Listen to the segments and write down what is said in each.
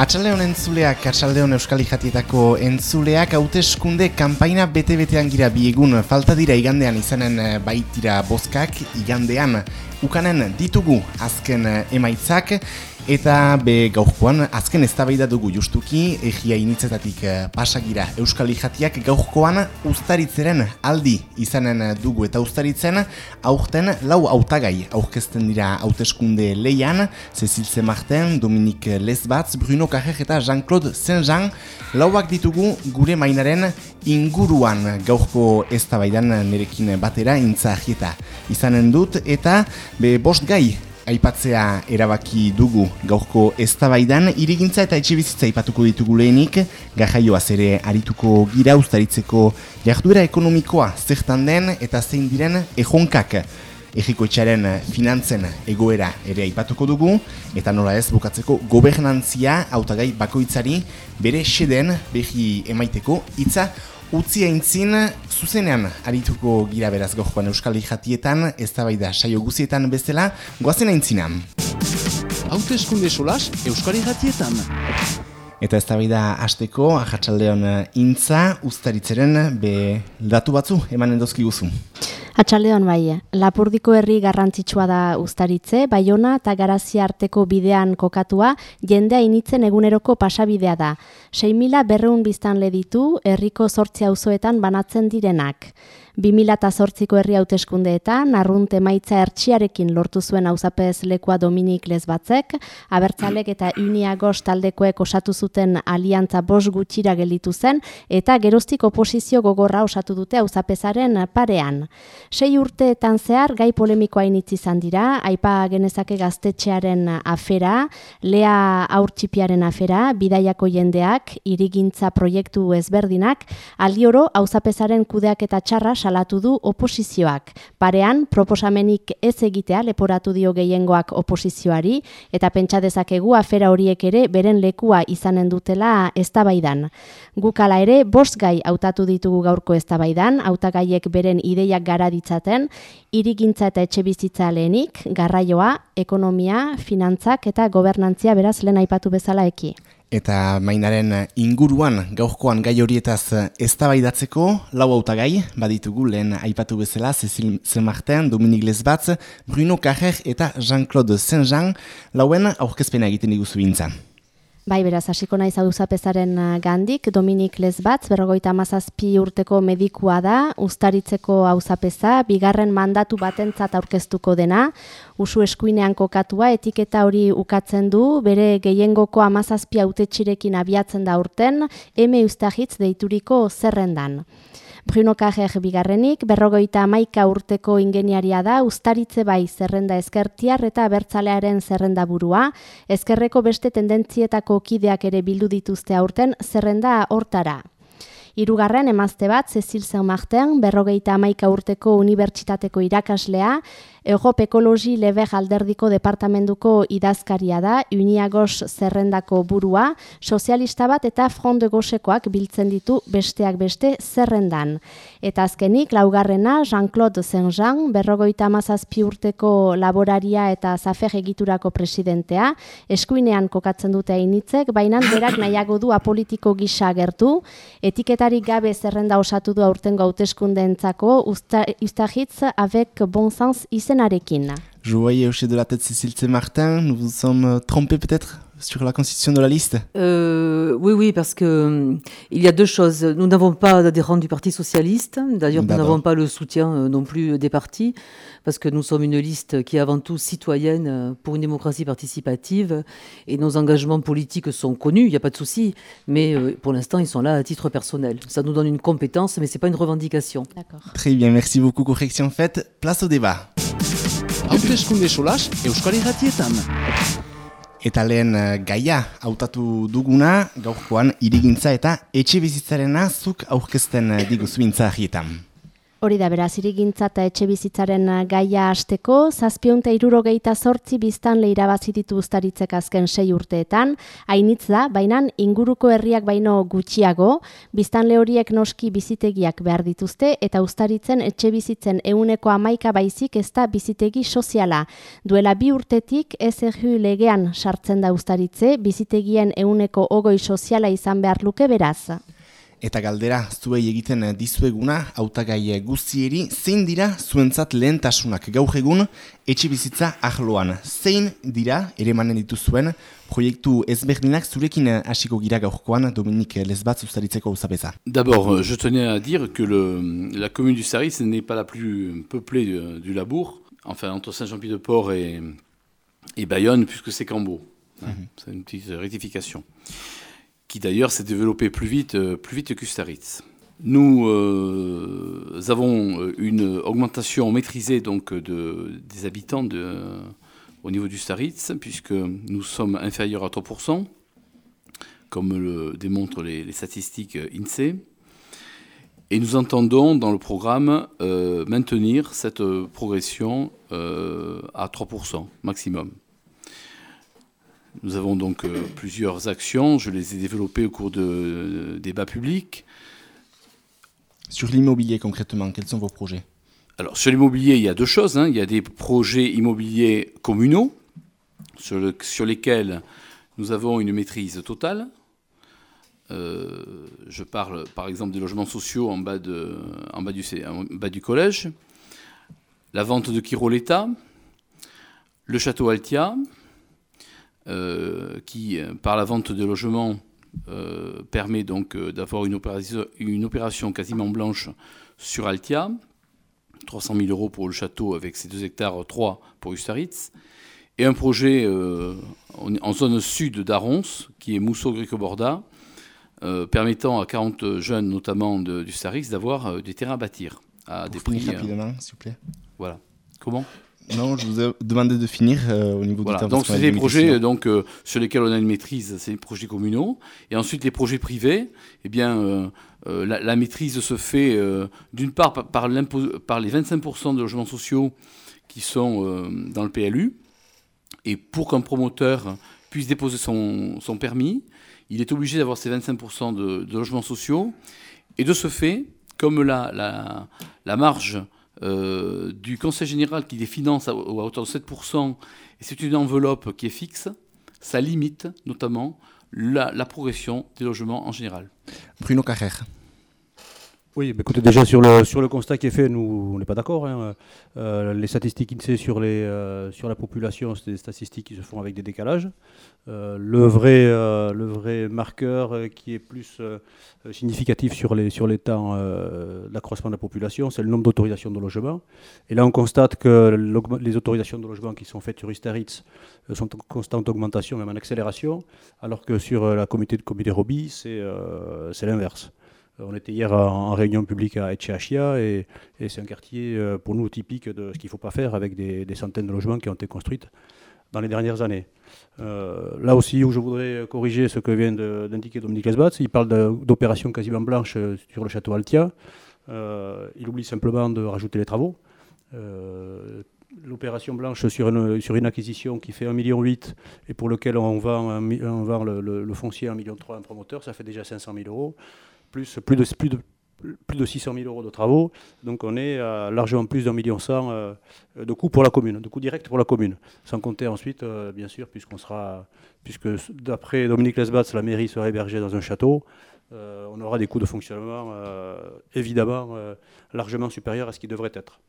Atxaldeon entzuleak, atxaldeon euskal jatietako entzuleak, hauteskunde kanpaina bete-betean gira biegun falta dira igandean izanen eh, baitira bozkak, igandean ukanen ditugu azken eh, emaitzak, Eta be gaurkoan, azken eztabaida dugu justuki, egia initzetatik eh, pasagira Euskal Ijatiak gaurkoan ustaritzeren aldi izanen dugu. Eta ustaritzen aurten lau autagai aurkezten dira hauteskunde leian, Cecil Zemarten, Dominik Lesbatz, Bruno Kajer eta Jean-Claude Saint-Jean. Lauak ditugu gure mainaren inguruan. Gaurko eztabaidan nerekin batera intzahieta izanen dut eta be bost gai aipatzea erabaki dugu gaurko eztabaidan. Irigintza eta etxe bizitza aipatuko ditugu lehenik. Gajaioaz ere arituko gira ustaritzeko jarduera ekonomikoa zertan den eta zein diren ejonkak. Ejiko etxaren finantzen egoera ere aipatuko dugu, eta nola ez bukatzeko gobernantzia autagai bakoitzari bere xeden behi emaiteko hitza Utzi aintzin, zuzenean arituko gira beraz gojoan Euskal Ijatietan, ez da saio guzietan bezala, goazen aintzina. Haute eskunde solas Euskal Ijatietan. Eta ez da bai da hasteko, ahatsaldeon intza, ustaritzeren, be datu batzu, emanen dozki guzu. Atxaldeon bai, Lapurdiko herri garrantzitsua da ustaritze, Baiona eta Garazia arteko bidean kokatua, jendea initzen eguneroko pasabidea da. 6.000 berreun biztan leditu, herriko sortzia auzoetan banatzen direnak. 2008ko herri hauteskundeetan narrunt emaitza ertsiarekin lortu zuen auzapez lekua Dominik Lesbatzek, abertzalek eta Uniagos taldekoek osatu zuten aliantza bos gutxira gelditu zen eta geroztik oposizio gogorra osatu dute auzapezaren parean. Sei urteetan zehar gai polemikoa initzi izan dira, aipa genezake gaztetxearen afera, lea aurtsipiaren afera, bidaiako jendeak, irigintza proiektu ezberdinak, aldioro auzapezaren kudeak eta txarra salatu du oposizioak. Parean, proposamenik ez egitea leporatu dio gehiengoak oposizioari, eta pentsa dezakegu afera horiek ere beren lekua izanen dutela eztabaidan. Gukala ere, bost gai hautatu ditugu gaurko eztabaidan, hautagaiek beren ideiak gara ditzaten, irigintza eta etxe bizitza lehenik, garraioa, ekonomia, finantzak eta gobernantzia beraz lehen aipatu bezala eki. Eta mainaren inguruan gaurkoan gai horietaz eztabaidatzeko lau hautagai baditugu lehen aipatu bezala Cecil Zemarten, Dominik Lesbatz, Bruno Carrer eta Jean-Claude Saint-Jean lauen aurkezpena egiten diguzu bintzan. Bai, beraz, hasiko nahi zauduzapezaren uh, gandik, Dominik Lesbatz, berrogoita mazazpi urteko medikua da, ustaritzeko hauzapeza, bigarren mandatu batentzat aurkeztuko dena, usu eskuinean kokatua, etiketa hori ukatzen du, bere gehiengoko amazazpi autetxirekin abiatzen da urten, eme ustahitz deituriko zerrendan. Bruno Kajer bigarrenik, berrogoita amaika urteko ingeniaria da, ustaritze bai zerrenda ezkertiar eta bertzalearen zerrenda burua, ezkerreko beste tendentzietako kideak ere bildu dituzte aurten zerrenda hortara. Hirugarren emazte bat, Cecil Zeumarten, berrogeita amaika urteko unibertsitateko irakaslea, Egop Ekologi Leber Alderdiko Departamentuko idazkaria da, Uniagos zerrendako burua, sozialista bat eta Front de Gosekoak biltzen ditu besteak beste zerrendan. Eta azkenik, laugarrena, Jean-Claude Saint-Jean, berrogoita amazazpi urteko laboraria eta zafer egiturako presidentea, eskuinean kokatzen dute initzek, baina berak nahiago du apolitiko gisa gertu, etiketarik gabe zerrenda osatu du aurten gauteskundeentzako, ustahitz avec bon sens izenarekin. Je voyais au de la tête Cécile Martin, nous vous sommes euh, trompés peut-être sur la constitution de la liste? Euh, Oui, oui, parce que euh, il y a deux choses. Nous n'avons pas d'adhérents du Parti socialiste. D'ailleurs, nous n'avons pas le soutien euh, non plus des partis, parce que nous sommes une liste qui est avant tout citoyenne pour une démocratie participative, et nos engagements politiques sont connus, il n'y a pas de souci, mais euh, pour l'instant, ils sont là à titre personnel. Ça nous donne une compétence, mais c'est pas une revendication. Très bien, merci beaucoup. Correction faite. Place au débat. hauteskunde solas Euskari gatietan. Eta lehen eh, gaia hautatu duguna gaurkoan irigintza eta etxe bizitzarena zuk aurkezten eh, diguzu bintza agietan. Hori da beraz, irigintza eta etxe bizitzaren gaia hasteko, zazpionta irurogeita sortzi biztan lehirabazi ditu ustaritzek azken sei urteetan, hainitz da, baina inguruko herriak baino gutxiago, biztan horiek noski bizitegiak behar dituzte, eta ustaritzen etxe bizitzen euneko amaika baizik ez da bizitegi soziala. Duela bi urtetik, ez legean sartzen da ustaritze, bizitegien euneko ogoi soziala izan behar luke beraz. Eta galdera, zuei egiten dizueguna, hautagai guztieri, zein dira zuentzat lehentasunak gaur egun etxe bizitza ahloan? Zein dira, ere manen dituzuen, proiektu ezberdinak zurekin hasiko gira gaurkoan, Dominik Lesbat zuztaritzeko uzapeza. D'abord, je tenais à dire que le, la commune du Saris n'est pas la plus peuplée du, du Labour, enfin entre Saint-Jean-Pied-de-Port et, et Bayonne, puisque c'est Cambo. Mm -hmm. C'est une petite rectification qui d'ailleurs s'est développé plus vite, euh, plus vite que Staritz. Nous euh, avons euh, une augmentation maîtrisée donc de, des habitants de, au niveau du Staritz, puisque nous sommes inférieurs à 3%, comme le démontrent les, statistiques INSEE. Et nous entendons dans le programme maintenir cette progression à 3% maximum. Nous avons donc euh, plusieurs actions. Je les ai développées au cours de euh, débats publics. Sur l'immobilier concrètement, quels sont vos projets? Alors sur l'immobilier, il y a deux choses. Hein. Il y a des projets immobiliers communaux sur, le, sur lesquels nous avons une maîtrise totale. Euh, je parle par exemple des logements sociaux en bas, de, en bas, du, en bas du collège, la vente de Kiroleta, le château Altia, qui, par la vente de logements, euh, permet donc euh, d'avoir une opération, une opération quasiment blanche sur Altia. 300 000 euros pour le château avec ses 2 hectares 3 pour Ustaritz. Et un projet euh, en zone sud d'Arons, qui est Mousseau-Greco-Borda, euh, permettant à 40 jeunes, notamment de, du Staritz, d'avoir euh, des terrains à bâtir. À des prix, rapidement, s'il vous plaît. Voilà. Comment? Non, je vous ai demandé de finir euh, au niveau Voilà, du donc c'est des projets donc, euh, sur lesquels on a une maîtrise, c'est les projets communaux. Et ensuite, les projets privés, eh bien, euh, la, la maîtrise se fait d'une part par, par, l'impos- par les 25% de logements sociaux qui sont dans le PLU. Et pour qu'un promoteur puisse déposer son, son permis, il est obligé d'avoir ces 25% de, de logements sociaux. Et de ce fait, comme la, la, la marge euh, du Conseil général qui les finance à, hauteur de 7%, et c'est une enveloppe qui est fixe, ça limite notamment la, la progression des logements en général. Bruno Carrer. Oui, écoutez, déjà sur le, sur le constat qui est fait, nous, on n'est pas d'accord. hein. Euh, les statistiques INSEE sur, euh, sur la population, c'est des statistiques qui se font avec des décalages. Euh, le, vrai, le vrai marqueur qui est plus significatif sur les, sur les temps d'accroissement de la population, c'est le nombre d'autorisations de logement. Et là, on constate que les autorisations de logement qui sont faites sur Ustaritz sont en constante augmentation, même en accélération, alors que sur la communauté de communauté Roby, c'est l'inverse. Euh, On était hier en, réunion publique à Etcheachia et, c'est un quartier euh, pour nous typique de ce qu'il ne faut pas faire avec des, centaines de logements qui ont été construits dans les dernières années. Euh, là aussi où je voudrais corriger ce que vient d'indiquer Dominique Lesbat, il parle d'opérations quasiment blanches sur le château Altia. Il oublie simplement de rajouter les travaux. L'opération blanche sur une, acquisition qui fait 1,8 million et pour lequel on vend, le, foncier à 1,3 million à un promoteur, ça fait déjà 500 000 euros plus, plus, de, plus, de, plus de 600 000 euros de travaux. Donc on est à largement plus d'un million cent euh, de coûts pour la commune, de coûts directs pour la commune. Sans compter ensuite, euh, bien sûr, puisqu'on sera, puisque d'après Dominique Lesbatz, la mairie sera hébergée dans un château, euh, on aura des coûts de fonctionnement euh, évidemment euh, largement supérieurs à ce qui devrait être.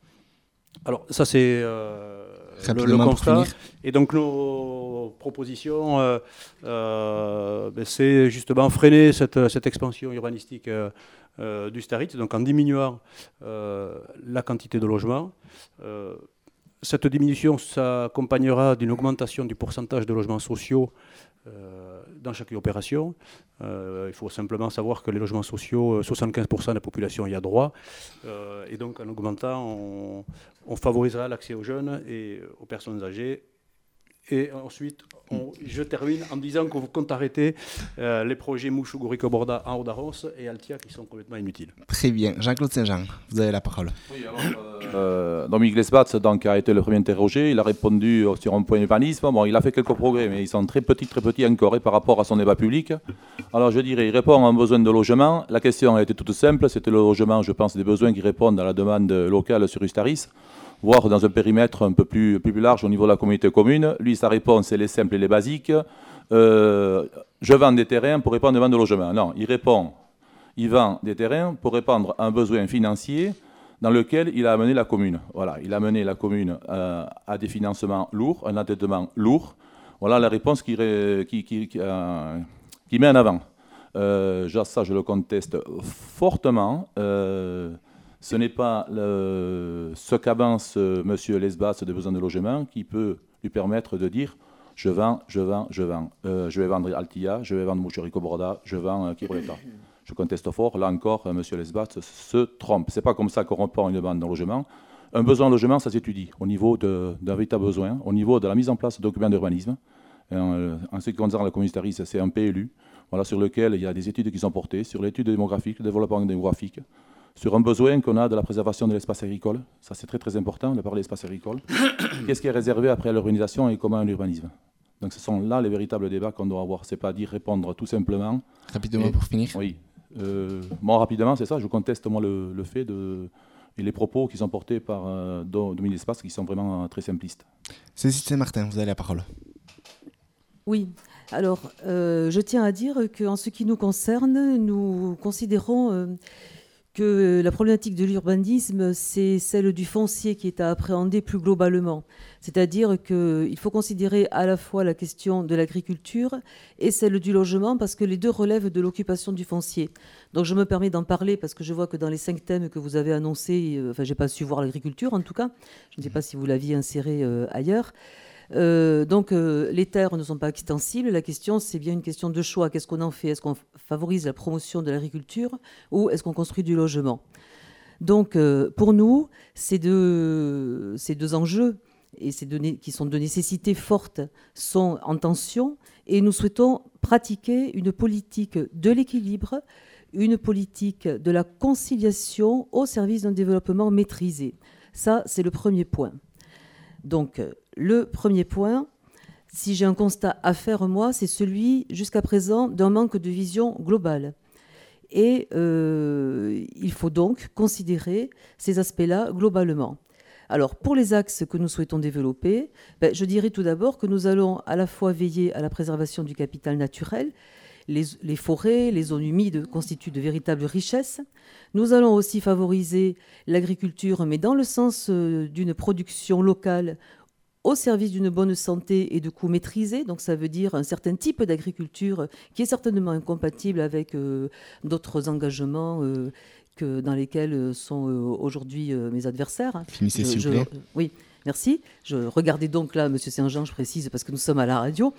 Alors ça c'est euh, le, le constat. Et donc nos propositions, euh, euh, ben, c'est justement freiner cette, cette expansion urbanistique euh, du Staritz, donc en diminuant la quantité de logements. Cette diminution s'accompagnera d'une augmentation du pourcentage de logements sociaux dans chaque opération. Euh, il faut simplement savoir que les logements sociaux, euh, 75% de la population y a droit. Euh, et donc en augmentant, on, on favorisera l'accès aux jeunes et aux personnes âgées Et ensuite, je termine en disant qu'on compte arrêter euh, les projets Mouchou Borda en haut d'Arros et Altia qui sont complètement inutiles. Très bien. Jean-Claude Saint-Jean, vous avez la parole. Oui, alors, euh, euh Dominique Lesbatz donc, a été le premier interrogé. Il a répondu sur un point d'urbanisme. Bon, il a fait quelques progrès, mais ils sont très petits, très petits encore par rapport à son débat public. Alors, je dirais, il répond à un besoin de logement. La question a été toute simple. C'était le logement, je pense, des besoins qui répondent à la demande locale sur Ustaris voire dans un périmètre un peu plus, large au niveau de la communauté commune. Lui, sa réponse, elle est simple et les basique. Euh, je vends des terrains pour répondre à de logement. Non, il répond, il vend des terrains pour répondre à un besoin financier dans lequel il a amené la commune. Voilà, il a amené la commune euh, à des financements lourds, un endettement lourd. Voilà la réponse qu'il qui, qui, euh, qui, met en avant. ça, je le conteste fortement. Ce n'est pas ce qu'avance euh, M. Lesbas de besoin de logement qui peut lui permettre de dire je vends, je vends, je vends. Euh, je vais vendre Altia, je vais vendre Moucherico Borda, je vends euh, Je conteste fort. Là encore, M. Lesbas se trompe. Ce n'est pas comme ça qu'on reprend une demande de logement. Un besoin de logement, ça s'étudie au niveau d'un véritable besoin, au niveau de la mise en place de documents d'urbanisme. En, ce qui concerne la communauté c'est un PLU voilà, sur lequel il y a des études qui sont portées, sur l'étude démographique, le développement démographique, sur un besoin qu'on a de la préservation de l'espace agricole. Ça, c'est très très important de parler d'espace agricole. Qu'est-ce qui est réservé après l'urbanisation et comment l'urbanisme? Donc, ce sont là les véritables débats qu'on doit avoir. C'est pas dire répondre tout simplement. Rapidement pour finir. Oui. Euh, moi, rapidement, c'est ça. Je conteste moi le, fait de et les propos qui sont portés par euh, Dominique Espace qui sont vraiment euh, très simplistes. Cécile Martin, vous avez la parole. Oui. Alors, euh, je tiens à dire qu'en ce qui nous concerne, nous considérons que la problématique de l'urbanisme, c'est celle du foncier qui est à appréhender plus globalement. C'est-à-dire qu'il faut considérer à la fois la question de l'agriculture et celle du logement, parce que les deux relèvent de l'occupation du foncier. Donc je me permets d'en parler, parce que je vois que dans les cinq thèmes que vous avez annoncés, euh, enfin, j'ai pas su voir l'agriculture en tout cas, je ne sais pas si vous l'aviez inséré euh, ailleurs. Euh, donc euh, les terres ne sont pas extensibles. La question, c'est bien une question de choix. Qu'est-ce qu'on en fait? Est-ce qu'on favorise la promotion de l'agriculture ou est-ce qu'on construit du logement? Donc euh, pour nous, ces deux, ces deux enjeux et ces données qui sont de nécessité forte sont en tension et nous souhaitons pratiquer une politique de l'équilibre, une politique de la conciliation au service d'un développement maîtrisé. Ça, c'est le premier point. Donc, le premier point, si j'ai un constat à faire, moi, c'est celui, jusqu'à présent, d'un manque de vision globale. Et euh, il faut donc considérer ces aspects-là globalement. Alors, pour les axes que nous souhaitons développer, ben, je dirais tout d'abord que nous allons à la fois veiller à la préservation du capital naturel, les, forêts, les zones humides constituent de véritables richesses. Nous allons aussi favoriser l'agriculture, mais dans le sens euh, d'une production locale au service d'une bonne santé et de coûts maîtrisés. Donc ça veut dire un certain type d'agriculture qui est certainement incompatible avec euh, d'autres engagements euh, que, dans lesquels sont aujourd'hui mes adversaires. Finissez s'il vous plaît. oui. Merci. Je regardais donc là, Monsieur Saint-Jean, je précise, parce que nous sommes à la radio.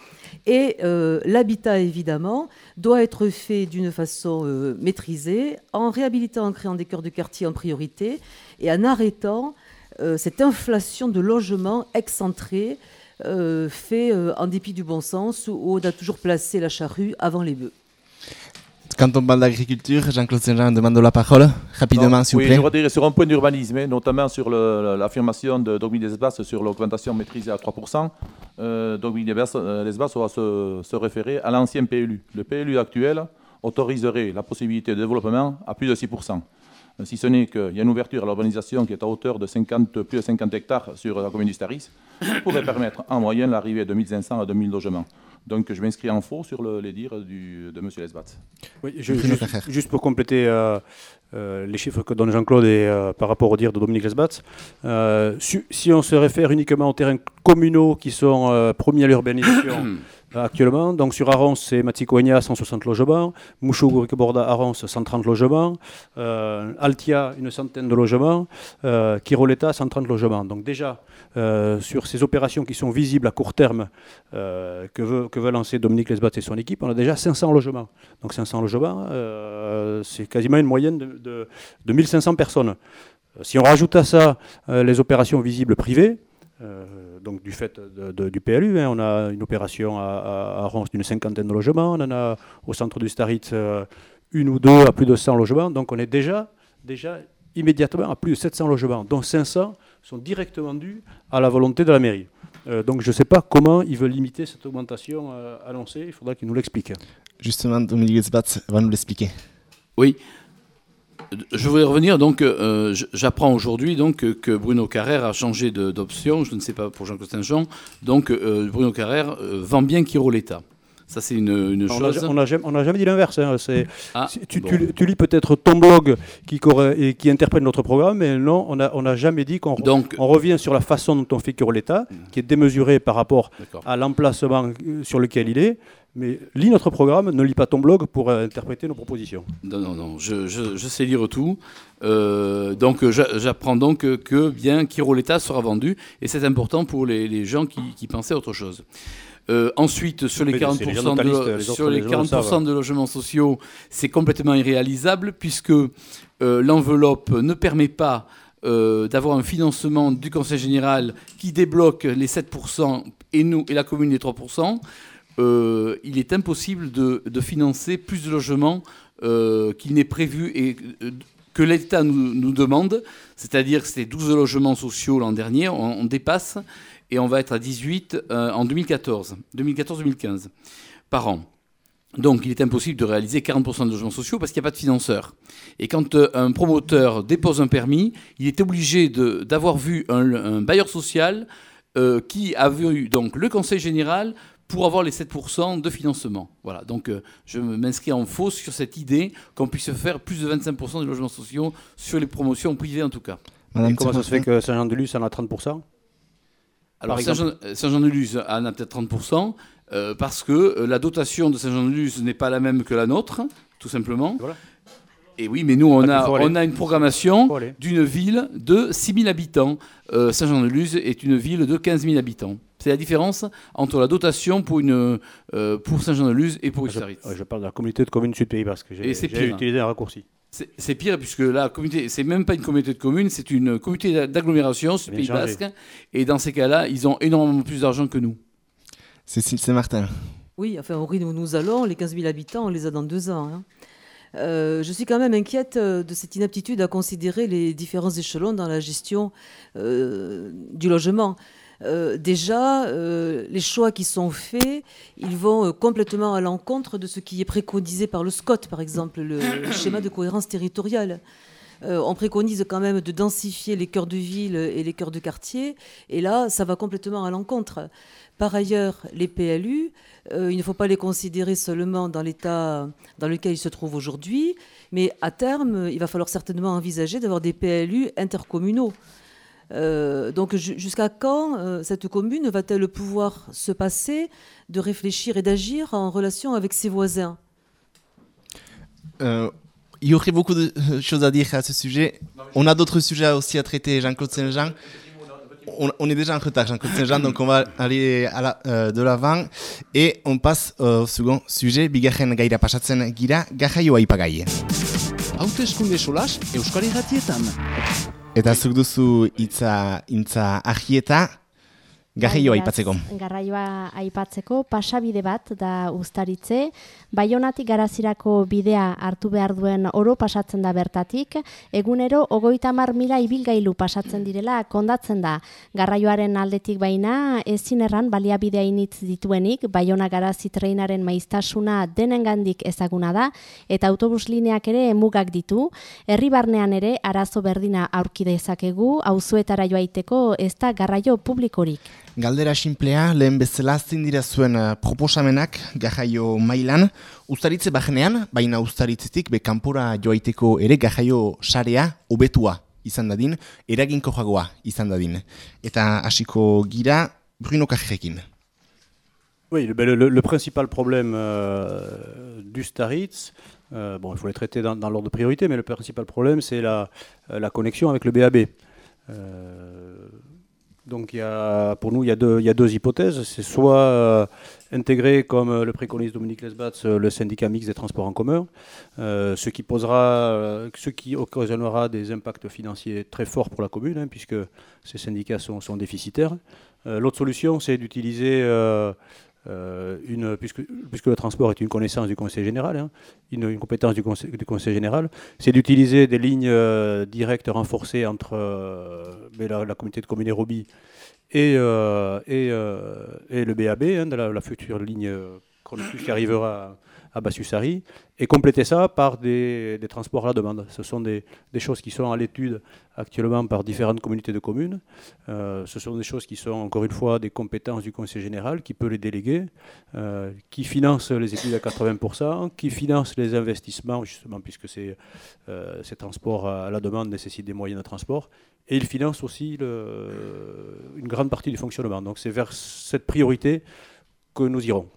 Et euh, l'habitat, évidemment, doit être fait d'une façon euh, maîtrisée, en réhabilitant, en créant des cœurs de quartier en priorité, et en arrêtant euh, cette inflation de logements excentrés, fait en dépit du bon sens, où on a toujours placé la charrue avant les bœufs. Quand on parle d'agriculture, Jean-Claude Saint-Jean demande la parole, rapidement s'il vous plaît. Oui, je voudrais sur un point d'urbanisme, hein, notamment sur l'affirmation de Dominique Desbas sur l'augmentation maîtrisée à 3%. Euh, Dominique euh, va se, se, référer à l'ancien PLU. Le PLU actuel autoriserait la possibilité de développement à plus de 6%. Euh, si ce n'est qu'il y a une ouverture à l'urbanisation qui est à hauteur de 50, plus de 50 hectares sur la commune du Staris, qui pourrait permettre en moyenne l'arrivée de 1500 à 2000 logements. Donc je m'inscris en faux sur les dires de M. Lesbat. Oui, juste, pour compléter euh, euh, les chiffres que donne Jean-Claude et euh, par rapport aux dires de Dominique Lesbat, si, on se réfère uniquement aux terrains communaux qui sont promis à l'urbanisation, actuellement. Donc sur Arons, c'est Matikoenia, 160 logements. Mouchou Borda, Arons, 130 logements. Euh, Altia, une centaine de logements. Euh, Kiroleta, 130 logements. Donc déjà, euh, sur ces opérations qui sont visibles à court terme euh, que, veut, lancer Dominique Lesbat et son équipe, on a déjà 500 logements. Donc 500 logements, c'est quasiment une moyenne de 1500 personnes. Si on rajoute à ça les opérations visibles privées, donc du fait du PLU. Hein. on a une opération à, à, d'une cinquantaine de logements. On en a au centre du Staritz une ou deux à plus de 100 logements. Donc on est déjà, déjà immédiatement à plus de 700 logements, dont 500 sont directement dus à la volonté de la mairie. donc je ne sais pas comment ils veulent limiter cette augmentation annoncée. Il faudra qu'ils nous l'expliquent. Justement, Dominique Zbatz va nous l'expliquer. Oui, je voudrais revenir, donc, euh, j'apprends aujourd'hui donc que Bruno Carrère a changé d'option, je ne sais pas pour Jean-Claude Jean, donc euh, Bruno Carrère euh, vend bien Kiroleta. Ça, c'est une, chose. On n'a jamais, dit l'inverse. Hein, ah, tu, lis peut-être ton blog qui, et qui interprète notre programme, mais non, on n'a jamais dit qu'on on revient sur la façon dont on fait Kiroleta, hmm. qui est démesurée par rapport à l'emplacement sur lequel il est. Mais lis notre programme, ne lis pas ton blog pour euh, interpréter nos propositions. Non, non, non, je, sais lire tout. Euh, donc j'apprends donc que, bien Kiroleta sera vendu, et c'est important pour les, gens qui, qui, pensaient autre chose. Euh, ensuite, sur les 40%, de, sur les 40 de logements sociaux, c'est complètement irréalisable puisque l'enveloppe ne permet pas d'avoir un financement du Conseil général qui débloque les 7% et nous et la commune les 3%. Euh, il est impossible de, financer plus de logements euh, qu'il n'est prévu et euh, que l'État nous, demande, c'est-à-dire que c'était 12 logements sociaux l'an dernier, on, dépasse et on va être à 18 en 2014, 2014-2015 par an. Donc il est impossible de réaliser 40% de logements sociaux parce qu'il n'y a pas de financeur. Et quand un promoteur dépose un permis, il est obligé d'avoir vu un, bailleur social qui a vu donc le conseil général pour avoir les 7% de financement. Voilà, donc euh, je m'inscris en faux sur cette idée qu'on puisse faire plus de 25% de logements sociaux sur les promotions privées en tout cas. Madame comment ça se fait que Saint-Jean-de-Luz en a 30% Alors Saint-Jean-de-Luz en a peut-être 30% euh, parce que euh, la dotation de Saint-Jean-de-Luz n'est pas la même que la nôtre, tout simplement. Et oui, mais nous, on, a, on a une programmation d'une ville de 6 000 habitants. Saint-Jean-de-Luz est une ville de 15 000 habitants. C'est la différence entre la dotation pour, une, euh, pour Saint-Jean-de-Luz et pour Ustaritz. Je, je, parle de la communauté de communes Sud-Pays Basque. J'ai utilisé un raccourci. C'est pire puisque la communauté, c'est même pas une communauté de communes, c'est une communauté d'agglomération sur Pays Basque. Et dans ces cas-là, ils ont énormément plus d'argent que nous. C'est Martin. Oui, enfin au rythme où nous allons, les 15 000 habitants, on les a dans deux ans. Hein. Euh, je suis quand même inquiète euh, de cette inaptitude à considérer les différents échelons dans la gestion du logement. Euh, déjà, euh, les choix qui sont faits, ils vont euh, complètement à l'encontre de ce qui est préconisé par le SCOT, par exemple, le, schéma de cohérence territoriale. on préconise quand même de densifier les cœurs de ville et les cœurs de quartier, et là, ça va complètement à l'encontre. Par ailleurs, les PLU, il ne faut pas les considérer seulement dans l'état dans lequel ils se trouvent aujourd'hui, mais à terme, il va falloir certainement envisager d'avoir des PLU intercommunaux. Euh, donc jusqu'à quand euh, cette commune va-t-elle pouvoir se passer de réfléchir et d'agir en relation avec ses voisins? Euh, Il y aurait beaucoup de choses à dire à ce sujet. On a d'autres sujets aussi à traiter, Jean-Claude Saint-Jean. On, est déjà en retard, Jean-Claude Saint-Jean, donc on va aller à la, de l'avant. Et on passe au second sujet, bigarren gaira pasatzen gira, gajaioa ipagai. Hautezkunde solas, Ratietan. Eta zuk duzu hitza intza ahieta, Garraioa aipatzeko. Garraioa aipatzeko pasabide bat da ustaritze. Baionatik garazirako bidea hartu behar duen oro pasatzen da bertatik. Egunero, ogoita mar mila ibilgailu pasatzen direla kondatzen da. Garraioaren aldetik baina, ezin erran baliabidea initz dituenik, baiona garazi treinaren maiztasuna denengandik ezaguna da, eta autobus lineak ere mugak ditu. Herri barnean ere, arazo berdina aurkidezakegu, auzuetara joaiteko ez da garraio publikorik. Galdera simplea, lehen bezala dira zuen uh, proposamenak gajaio mailan. Uztaritze bajenean, baina uztaritzetik be kanpora joaiteko ere gajaio sarea hobetua izan dadin, eraginko jagoa izan dadin. Eta hasiko gira, Bruno Kajekin. Oui, le, le, le principal problème euh, du Staritz, euh, bon, il faut les traiter dans, dans l'ordre de priorité, mais le principal problème, c'est la, la connexion avec le BAB. Euh, donc il y a, pour nous, il y a deux, hypothèses. C'est soit euh, intégrer, comme euh, le préconise Dominique Lesbatz, euh, le syndicat mixte des transports en commun, ce qui posera, ce qui occasionnera des impacts financiers très forts pour la commune, hein, puisque ces syndicats sont déficitaires. L'autre solution, c'est d'utiliser une, puisque, le transport est une connaissance du Conseil général, hein, une, compétence du Conseil, général, c'est d'utiliser des lignes directes renforcées entre la, communauté de communes et et, le BAB, hein, de la, future ligne qui arrivera à Bassussari, et compléter ça par des, transports à la demande. Ce sont des, choses qui sont à l'étude actuellement par différentes communautés de communes. Euh, ce sont des choses qui sont, encore une fois, des compétences du Conseil général qui peut les déléguer, euh, qui finance les études à 80%, qui finance les investissements, justement, puisque ces, euh, ces transports à la demande nécessitent des moyens de transport, et il finance aussi une grande partie du fonctionnement. Donc c'est vers cette priorité que nous irons.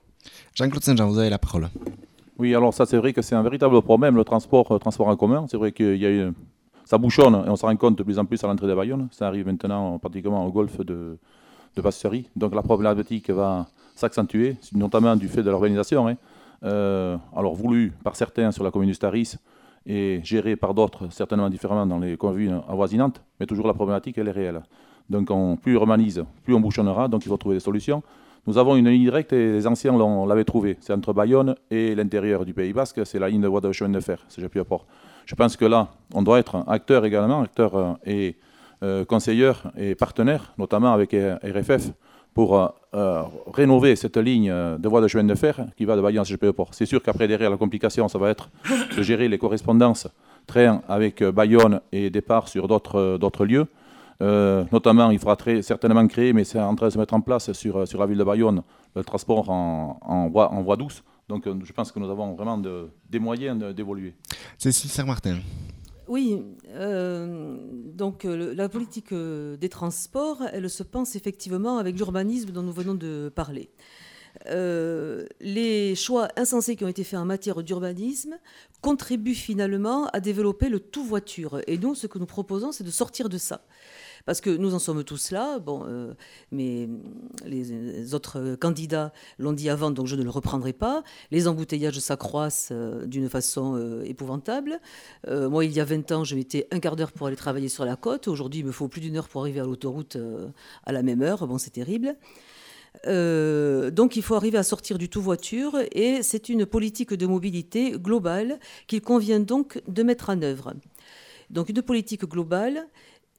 Jean-Claude Saint-Jean, vous avez la parole. Oui, alors ça c'est vrai que c'est un véritable problème, le transport, euh, transport en commun. C'est vrai qu'il ça bouchonne et on se rend compte de plus en plus à l'entrée de Bayonne. Ça arrive maintenant pratiquement au golfe de, de Passerie. Donc la problématique va s'accentuer, notamment du fait de l'organisation. Hein. Euh, alors voulu par certains sur la commune du Staris et géré par d'autres certainement différemment dans les communes avoisinantes, mais toujours la problématique elle est réelle. Donc on, plus on romanise, plus on bouchonnera, donc il faut trouver des solutions. Nous avons une ligne directe et les anciens l'avaient trouvée. C'est entre Bayonne et l'intérieur du Pays Basque. C'est la ligne de voie de chemin de fer, port. Je pense que là, on doit être acteur également, acteur euh, et euh, conseilleur et partenaire, notamment avec RFF, pour euh, rénover cette ligne de voie de chemin de fer qui va de Bayonne à port. C'est sûr qu'après, derrière, la complication, ça va être de gérer les correspondances train avec Bayonne et départ sur d'autres lieux. Euh, notamment, il faudra très, certainement créer, mais c'est en train de se mettre en place sur, sur la ville de Bayonne, le transport en, en, voie, en voie douce. Donc euh, je pense que nous avons vraiment de, des moyens d'évoluer. Cécile Saint-Martin. Oui, euh, donc la politique des transports, elle se pense effectivement avec l'urbanisme dont nous venons de parler. les choix insensés qui ont été faits en matière d'urbanisme contribuent finalement à développer le tout voiture. Et nous, ce que nous proposons, c'est de sortir de ça. Parce que nous en sommes tous là, bon, euh, mais les autres candidats l'ont dit avant, donc je ne le reprendrai pas. Les embouteillages s'accroissent euh, d'une façon euh, épouvantable. moi, il y a 20 ans, je mettais un quart d'heure pour aller travailler sur la côte. Aujourd'hui, il me faut plus d'une heure pour arriver à l'autoroute à la même heure. Bon, c'est terrible. donc il faut arriver à sortir du tout voiture et c'est une politique de mobilité globale qu'il convient donc de mettre en œuvre. Donc une politique globale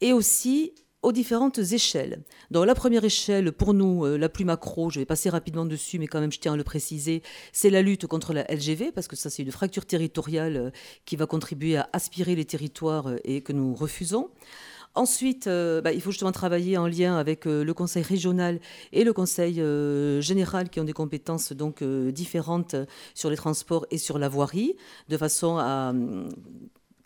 et aussi aux différentes échelles. Dans la première échelle, pour nous, euh, la plus macro, je vais passer rapidement dessus, mais quand même je tiens à le préciser, c'est la lutte contre la LGV, parce que ça c'est une fracture territoriale euh, qui va contribuer à aspirer les territoires euh, et que nous refusons. Ensuite, bah, il faut justement travailler en lien avec le Conseil régional et le Conseil général qui ont des compétences donc différentes sur les transports et sur la voirie, de façon à hum,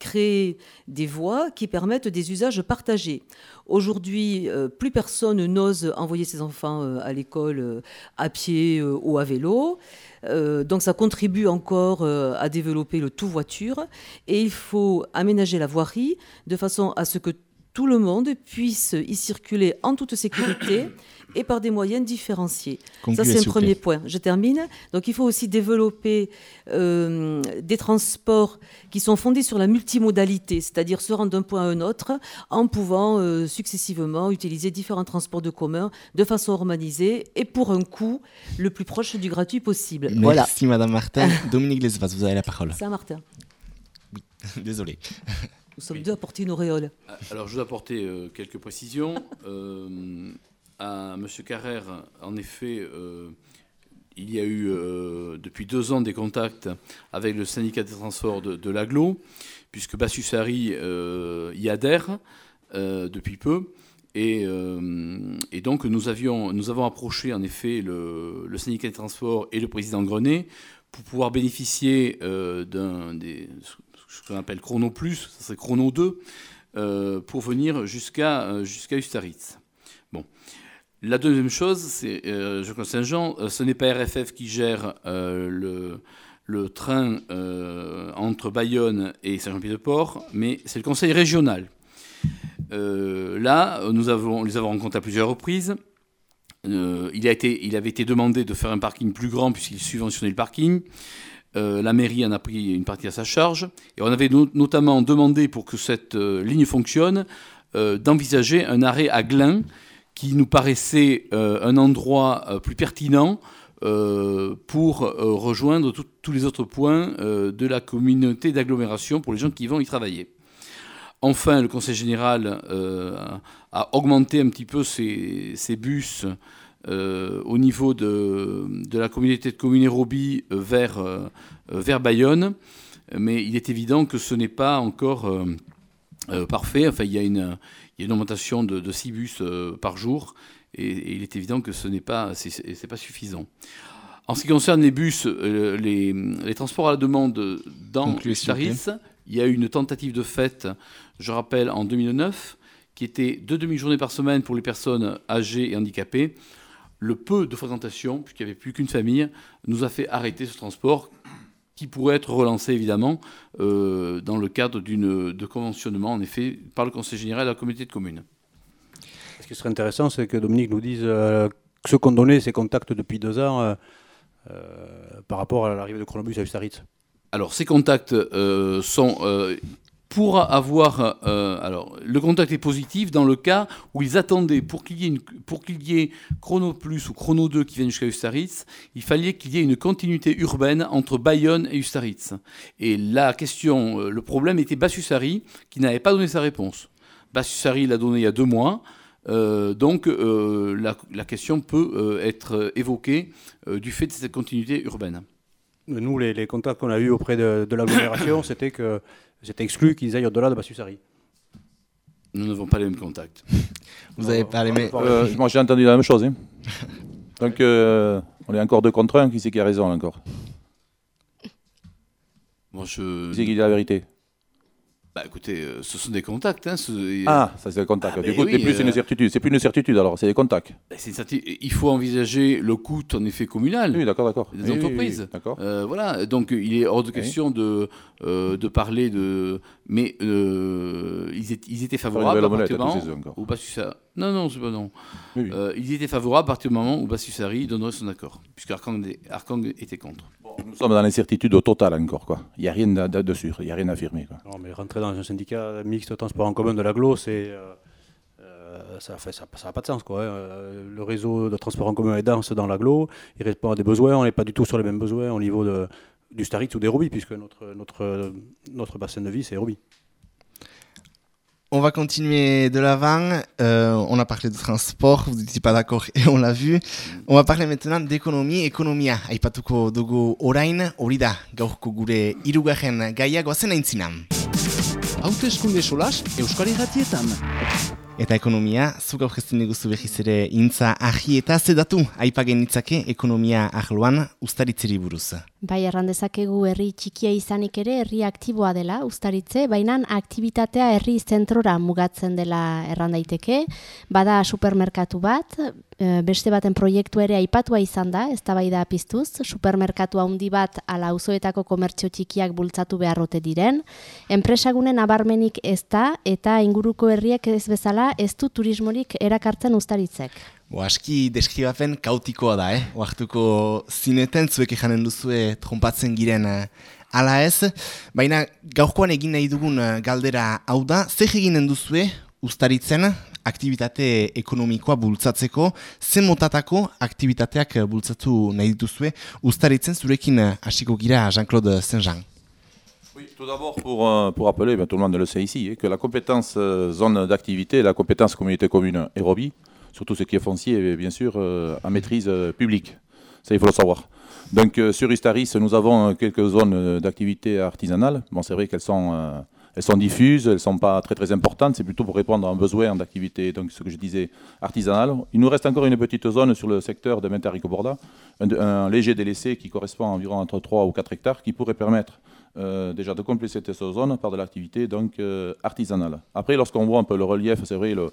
créer des voies qui permettent des usages partagés. Aujourd'hui, euh, plus personne n'ose envoyer ses enfants euh, à l'école euh, à pied ou à vélo. donc ça contribue encore à développer le tout voiture. Et il faut aménager la voirie de façon à ce que tout le monde puisse y circuler en toute sécurité et par des moyens différenciés. Ça, c'est un premier point. Je termine. Donc, il faut aussi développer euh, des transports qui sont fondés sur la multimodalité, c'est-à-dire se rendre d'un point à un autre en pouvant euh, successivement utiliser différents transports de commun de façon harmonisée et pour un coût le plus proche du gratuit possible. Merci, Madame Martin. Dominique Lesvas, vous avez la parole. Saint-Martin. Oui, désolé. Nous sommes deux à porter une auréole. Alors, je vais apporter euh, quelques précisions à M. Carrère, en effet, euh, il y a eu euh, depuis deux ans des contacts avec le syndicat des transports de, l'aglo, puisque Bassussari euh, y adhère depuis peu. Et, donc nous, avions, nous avons approché en effet le, syndicat des transports et le président Grenet pour pouvoir bénéficier d'un des ce qu'on appelle Chrono Plus, ça serait Chrono 2, pour venir jusqu'à jusqu'à Ustaritz. La deuxième chose, c'est, euh, je Saint-Jean, euh, ce n'est pas RFF qui gère euh, le, train euh, entre Bayonne et Saint-Jean-Pied-de-Port, mais c'est le conseil régional. là, nous avons, les avons rencontrés à plusieurs reprises. il avait été demandé de faire un parking plus grand puisqu'il subventionnait le parking. la mairie en a pris une partie à sa charge. Et on avait notamment demandé, pour que cette ligne fonctionne, d'envisager un arrêt à Glin qui nous paraissait un endroit plus pertinent pour rejoindre tous les autres points de la communauté d'agglomération pour les gens qui vont y travailler. Enfin, le Conseil général a augmenté un petit peu ses, bus au niveau de, la communauté de communes Roby vers, vers Bayonne mais il est évident que ce n'est pas encore euh, euh, parfait. Enfin, il y a une, une augmentation de, de 6 bus euh, par jour, et, il est évident que ce n'est pas, c'est, pas suffisant. En ce qui concerne les bus, les, les, transports à la demande dans Staris, il y a eu une tentative de fête, je rappelle, en 2009, qui était deux demi-journées par semaine pour les personnes âgées et handicapées. Le peu de fréquentation, puisqu'il n'y avait plus qu'une famille, nous a fait arrêter ce transport qui pourrait être relancé évidemment euh, dans le cadre d'une de conventionnement en effet par le Conseil général de la communauté de communes. Ce qui serait intéressant, c'est que Dominique nous dise euh, ce qu'ont donné ces contacts depuis deux ans euh, par rapport à l'arrivée de Chronobus à Ustaritz. Alors ces contacts sont pour avoir. Euh, alors, le contact est positif dans le cas où ils attendaient, pour qu'il y ait, une, pour qu'il y ait Chrono Plus ou Chrono 2 qui viennent jusqu'à Ustaritz, il fallait qu'il y ait une continuité urbaine entre Bayonne et Ustaritz. Et la question, euh, le problème était Bassusari qui n'avait pas donné sa réponse. Bassusari l'a donné il y a deux mois. Euh, donc la, la, question peut être évoquée du fait de cette continuité urbaine. Nous, les, les contacts qu'on a eus auprès de, de l'agglomération, c'était que c'est exclu qu'ils aillent au-delà de Bassusari. Nous n'avons pas les mêmes contacts. Vous avez pas les mêmes. Euh, moi, j'ai entendu la même chose. Hein. Donc, euh, on est encore deux contre un. Qui c'est qui a raison encore? Moi, je. Qui c'est qui dit la vérité? Bah écoutez, euh, ce sont des contacts. Hein, Ah, ça c'est des contacts. Ah, du coup, plus une euh, certitude. C'est plus une certitude alors, c'est des contacts. Bah, il faut envisager le coût en effet communal. Oui, d'accord, d'accord. Des entreprises. d'accord. Euh, voilà, donc il est hors de question de, de parler de. Mais ils, étaient, ils étaient favorables à partir du moment où ça. Non, non, c'est pas non. ils étaient favorables à partir du moment où Bassusari donnerait son accord, puisque Arkang, était contre. Nous sommes dans l'incertitude totale encore. Quoi. Il n'y a rien dessus, il n'y a rien à. Non, mais rentrer dans un syndicat mixte transport en commun de l'aglo, c'est. Euh, euh, ça n'a ça, pas de sens. Quoi, hein. euh, Le réseau de transport en commun est dense dans l'aglo, il répond à des besoins, on n'est pas du tout sur les mêmes besoins au niveau de, du Staritz ou des Roby, puisque notre, notre, notre bassin de vie, c'est Roby. On va continuer de l'avant. Euh, on a parlé de transport, vous n'étiez pas d'accord et on l'a vu. On va parler maintenant d'économie, économia. Aipatuko dugu orain, hori da, gaurko gure irugarren gaia goazen aintzinan. Hautezkunde solas, Euskari Ratietan. Eta ekonomia, zuk aurkezten diguzu behiz ere intza ahi eta zedatu aipagen itzake ekonomia ahloan ustaritzeri buruz. Bai, errandezakegu herri txikia izanik ere herri aktiboa dela ustaritze, baina aktivitatea herri zentrora mugatzen dela errandaiteke. Bada supermerkatu bat, e, beste baten proiektu ere aipatua izan da, ez da bai da piztuz, supermerkatu handi bat ala auzoetako komertzio txikiak bultzatu beharrote diren. Enpresagunen abarmenik ez da, eta inguruko herriek ez bezala ez du turismorik erakartzen ustaritzek. Bo, aski deskribapen kautikoa da, eh? Oartuko zineten zuek janen duzue trompatzen giren uh, ala ez. Baina gaurkoan egin nahi dugun uh, galdera hau da, zer eginen duzue ustaritzen aktivitate ekonomikoa bultzatzeko, zen motatako aktivitateak bultzatu nahi dituzue ustaritzen zurekin hasiko gira Jean-Claude Saint-Jean. Oui, tout d'abord, pour, euh, pour rappeler, ben, tout le monde le sait ici, eh, que la compétence euh, zone d'activité, la compétence communauté commune Aérobie, surtout ce qui est foncier, bien sûr, euh, en maîtrise euh, publique. Ça, il faut le savoir. Donc, euh, sur Istaris, nous avons quelques zones d'activité artisanale. Bon, c'est vrai qu'elles sont, elles sont diffuses, elles ne sont pas très, très importantes. C'est plutôt pour répondre à un besoin d'activité, donc ce que je disais, artisanale. Il nous reste encore une petite zone sur le secteur de Mentarico-Borda, un, léger délaissé qui correspond à environ entre 3 ou 4 hectares, qui pourrait permettre déjà de compléter cette zone par de l'activité artisanale. Après, lorsqu'on voit un peu le relief, c'est vrai, le,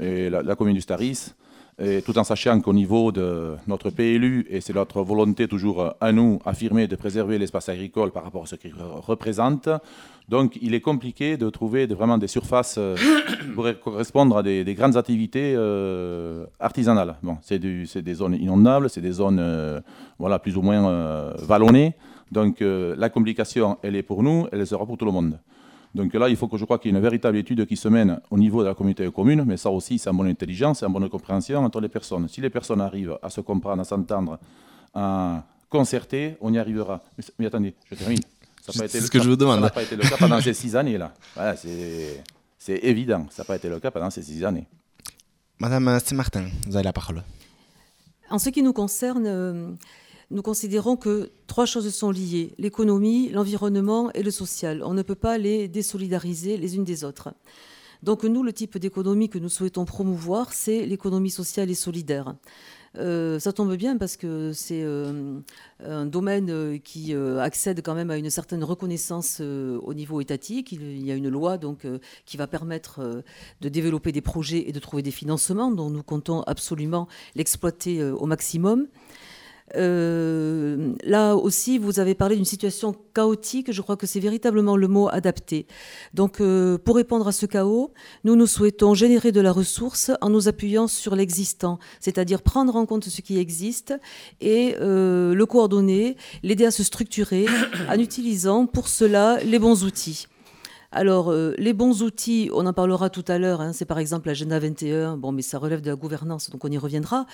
et la, commune du Staris, tout en sachant qu'au niveau de notre PLU, et c'est notre volonté toujours à nous, affirmer de préserver l'espace agricole par rapport à ce qu'il représente, donc il est compliqué de trouver vraiment des surfaces euh, pour correspondre à des, grandes activités euh, artisanales. C'est des zones inondables, c'est des zones euh, voilà, plus ou moins vallonnées, donc la complication, elle est pour nous, elle sera pour tout le monde. Donc là, il faut que je crois qu'il y ait une véritable étude qui se mène au niveau de la communauté de communes, mais ça aussi, c'est en bonne intelligence et en bonne compréhension entre les personnes. Si les personnes arrivent à se comprendre, à s'entendre, à concerter, on y arrivera. Mais, attendez, je termine. C'est ce que je vous demande. Ça n'a pas été le cas pendant ces six années-là. Voilà, c'est évident, ça n'a pas été le cas pendant ces six années. Madame Saint-Martin, vous avez la parole. En ce qui nous concerne, euh, nous considérons que trois choses sont liées, l'économie, l'environnement et le social. On ne peut pas les désolidariser les unes des autres. Donc nous, le type d'économie que nous souhaitons promouvoir, c'est l'économie sociale et solidaire. Euh, ça tombe bien parce que c'est euh, un domaine euh, qui accède quand même à une certaine reconnaissance au niveau étatique. Il, y a une loi qui va permettre de développer des projets et de trouver des financements dont nous comptons absolument l'exploiter au maximum. Euh, là aussi, vous avez parlé d'une situation chaotique. Je crois que c'est véritablement le mot adapté. Donc, euh, pour répondre à ce chaos, nous nous souhaitons générer de la ressource en nous appuyant sur l'existant, c'est-à-dire prendre en compte ce qui existe et euh, le coordonner, l'aider à se structurer en utilisant pour cela les bons outils. Alors, euh, les bons outils, on en parlera tout à l'heure, hein, c'est par exemple l'agenda 21, bon, mais ça relève de la gouvernance, donc on y reviendra.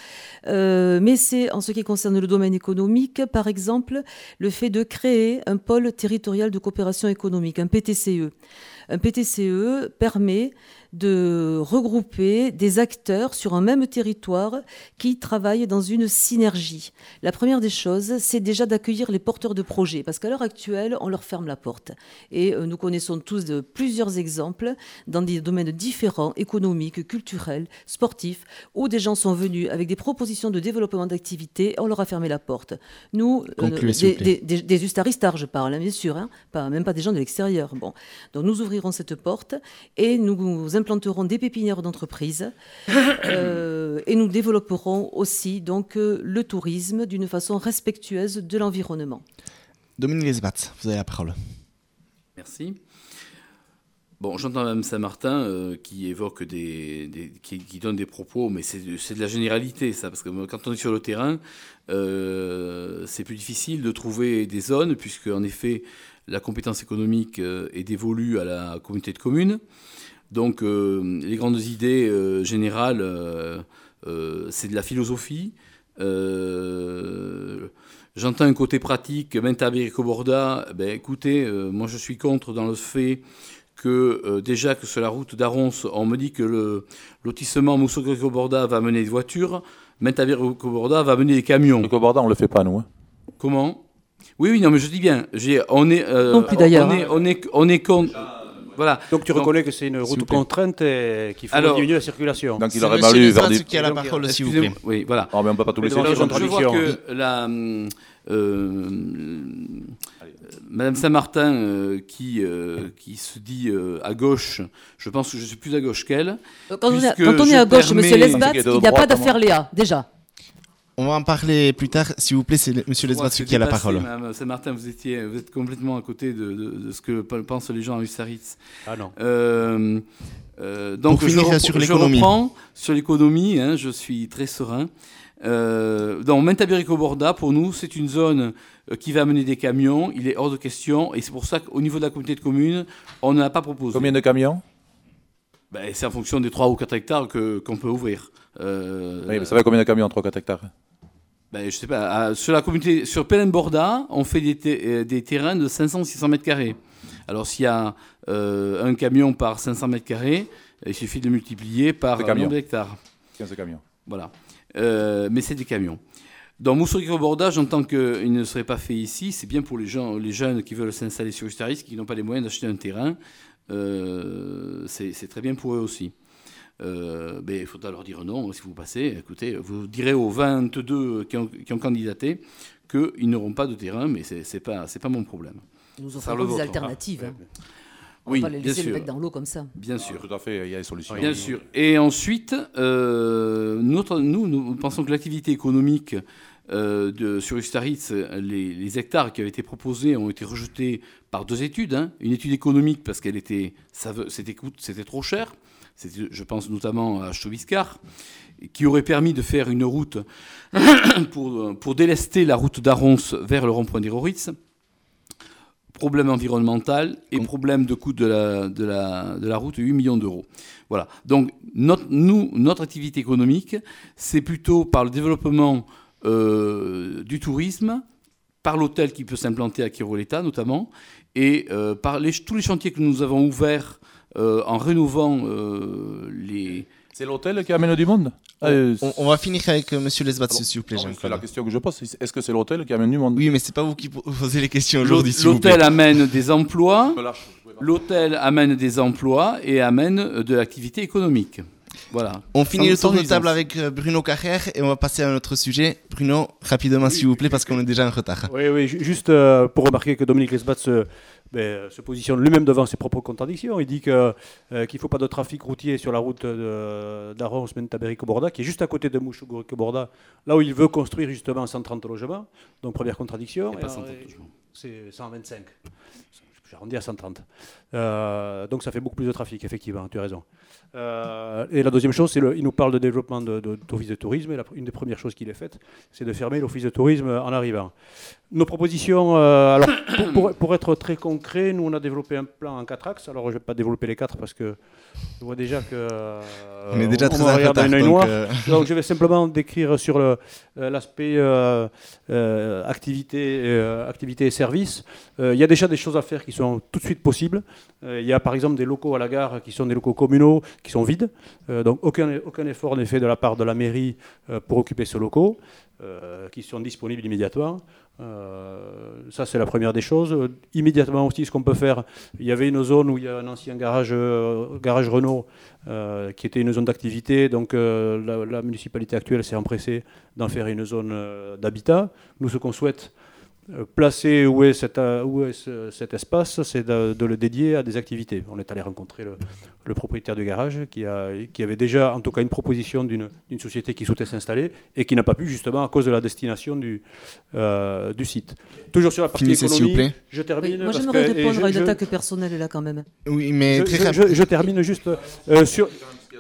Euh, mais c'est en ce qui concerne le domaine économique, par exemple, le fait de créer un pôle territorial de coopération économique, un PTCE. Un PTCE permet de regrouper des acteurs sur un même territoire qui travaillent dans une synergie. La première des choses, c'est déjà d'accueillir les porteurs de projets, parce qu'à l'heure actuelle, on leur ferme la porte. Et euh, nous connaissons tous de plusieurs exemples dans des domaines différents, économiques, culturels, sportifs, où des gens sont venus avec des propositions de développement d'activités, on leur a fermé la porte. Nous, euh, des, des, des, je parle, hein, bien sûr, hein, pas, même pas des gens de l'extérieur. Bon. Donc nous ouvrirons cette porte et nous, nous implanterons des pépinières d'entreprise euh, et nous développerons aussi donc euh, le tourisme d'une façon respectueuse de l'environnement. Dominique Lesbat, vous avez la parole. Merci. Bon, j'entends Mme Saint-Martin euh, qui évoque des, qui, donne des propos, mais c'est de la généralité, ça, parce que quand on est sur le terrain, c'est plus difficile de trouver des zones, puisque en effet, la compétence économique est dévolue à la communauté de communes. Donc euh, les grandes idées euh, générales, euh, c'est de la philosophie. J'entends un côté pratique, et Coborda, ben, écoutez, moi je suis contre dans le fait que déjà que sur la route d'Arons, on me dit que le lotissement Moussouk-Coborda va mener des voitures, Coborda va mener des camions. Le Coborda, on ne le fait pas, nous. Hein. Comment? Oui, oui, non, mais je dis bien, on est, non plus d'ailleurs. On, est, on, est, on est contre. Voilà. Donc tu reconnais que c'est une route contrainte et qu'il faut Alors, diminuer la circulation. Donc il aurait valu vers des... qui a la parole, s'il vous plaît. Oui, voilà. Oh, mais on peut pas tout laisser je, je vois que la, euh, Madame Saint-Martin, euh, qui, euh, qui se dit euh, à gauche, je pense que je suis plus à gauche qu'elle. Quand, on est, quand on est à gauche, Monsieur Lesbat, il n'y a pas d'affaire Léa, déjà. On va en parler plus tard. S'il vous plaît, c'est M. Lesbatsu qui a la parole. Mme Saint-Martin, vous, étiez, vous êtes complètement à côté de, ce que pensent les gens à Ussaritz. Ah non. Euh, euh, donc, Pour finir je, sur l'économie. reprends sur l'économie, hein, je suis très serein. Euh, donc, Mentabirico-Borda, pour nous, c'est une zone euh, qui va amener des camions. Il est hors de question. Et c'est pour ça qu'au niveau de la communauté de communes, on n'a pas proposé. Combien de camions? Ben, C'est en fonction des 3 ou 4 hectares qu'on peut ouvrir. Euh, oui, mais ça va combien de camions, 3-4 hectares? Ben, Je sais pas. sur la communauté, sur on fait des, des terrains de 500-600 mètres carrés. Alors s'il y a euh, un camion par 500 mètres carrés, il suffit de multiplier par un nombre d'hectares. 15 camions. Voilà. Mais c'est des camions. Dans Moussouri Borda, j'entends qu'il ne serait pas fait ici. C'est bien pour les, gens, les jeunes qui veulent s'installer sur Ustaris, qui n'ont pas les moyens d'acheter un terrain. c'est très bien pour eux aussi. Euh, ben, il faudra leur dire non si vous passez. Écoutez, vous direz aux 22 qui ont, qui ont candidaté qu'ils n'auront pas de terrain, mais ce n'est pas, pas mon problème. Nous offrons des alternatives. Hein. On oui, va pas les laisser bien le bec dans l'eau comme ça. Bien sûr. tout à fait, il y a des solutions. Bien sûr. Et ensuite, euh, notre, nous, nous pensons que l'activité économique euh, de, sur Ustaritz, les, les, hectares qui avaient été proposés ont été rejetés par deux études. Hein. Une étude économique parce qu'elle était, c'était trop cher je pense notamment à Chauviscar, qui aurait permis de faire une route pour, pour délester la route d'Arons vers le rond-point d'Héroritz. Problème environnemental et problème de coût de la, de la, de la route, 8 millions d'euros. Voilà. Donc, notre, nous, notre activité économique, c'est plutôt par le développement euh, du tourisme, par l'hôtel qui peut s'implanter à Kiroleta notamment, et euh, par les, tous les chantiers que nous avons ouverts euh, en rénovant les... C'est l'hôtel qui amène du monde on, on, va finir avec M. Lesbat, s'il vous plaît. C'est la question que je pose. Est-ce que c'est l'hôtel qui amène du monde Oui, mais c'est pas vous qui posez les questions aujourd'hui. L'hôtel amène des emplois. L'hôtel amène des emplois et amène de l'activité économique. Voilà. On finit le tour de table avec euh, Bruno Carrère et on va passer à un autre sujet. Bruno, rapidement s'il vous plaît, parce qu'on est déjà en retard. Oui, oui, juste euh, pour remarquer que Dominique Lesbat se, ben, se positionne lui-même devant ses propres contradictions. Il dit euh, qu'il ne faut pas de trafic routier sur la route d'Aron, Mentaberico-Borda, qui est juste à côté de Mouchougou-Borda, là où il veut construire justement 130 logements. Donc première contradiction. C'est 125 arrondi à 130. Euh, donc ça fait beaucoup plus de trafic, effectivement, tu as raison. Euh, et la deuxième chose, c'est il nous parle de développement de, de, tourisme, et une des premières choses qu'il est faite, c'est de fermer l'office de tourisme en arrivant. Nos propositions, euh, alors pour, pour, être très concret, nous on a développé un plan en quatre axes, alors je ne vais pas développer les quatre parce que je vois déjà que... on est déjà très en retard, donc, donc, je vais simplement décrire sur l'aspect activité, activité et services. Il y a déjà des choses à faire qui sont tout de suite possibles. Euh, il y a par exemple des locaux à la gare qui sont des locaux communaux qui sont vides. Euh, donc aucun, aucun effort n'est fait de la part de la mairie euh, pour occuper ces locaux, qui sont disponibles immédiatement. ça, c'est la première des choses. immédiatement aussi, ce qu'on peut faire, il y avait une zone où il y a un ancien garage, garage Renault qui était une zone d'activité. Donc la, municipalité actuelle s'est empressée d'en faire une zone d'habitat. Nous, ce qu'on souhaite, euh, placer où est, cet, euh, où est cet espace, c'est de, le dédier à des activités. On est allé rencontrer le, propriétaire du garage qui, a, qui, avait déjà en tout cas une proposition d'une société qui souhaitait s'installer et qui n'a pas pu justement à cause de la destination du, euh, du site. Toujours sur la partie économie, je termine. moi j'aimerais répondre à une attaque personnelle là quand même. Oui, mais je, je termine juste sur...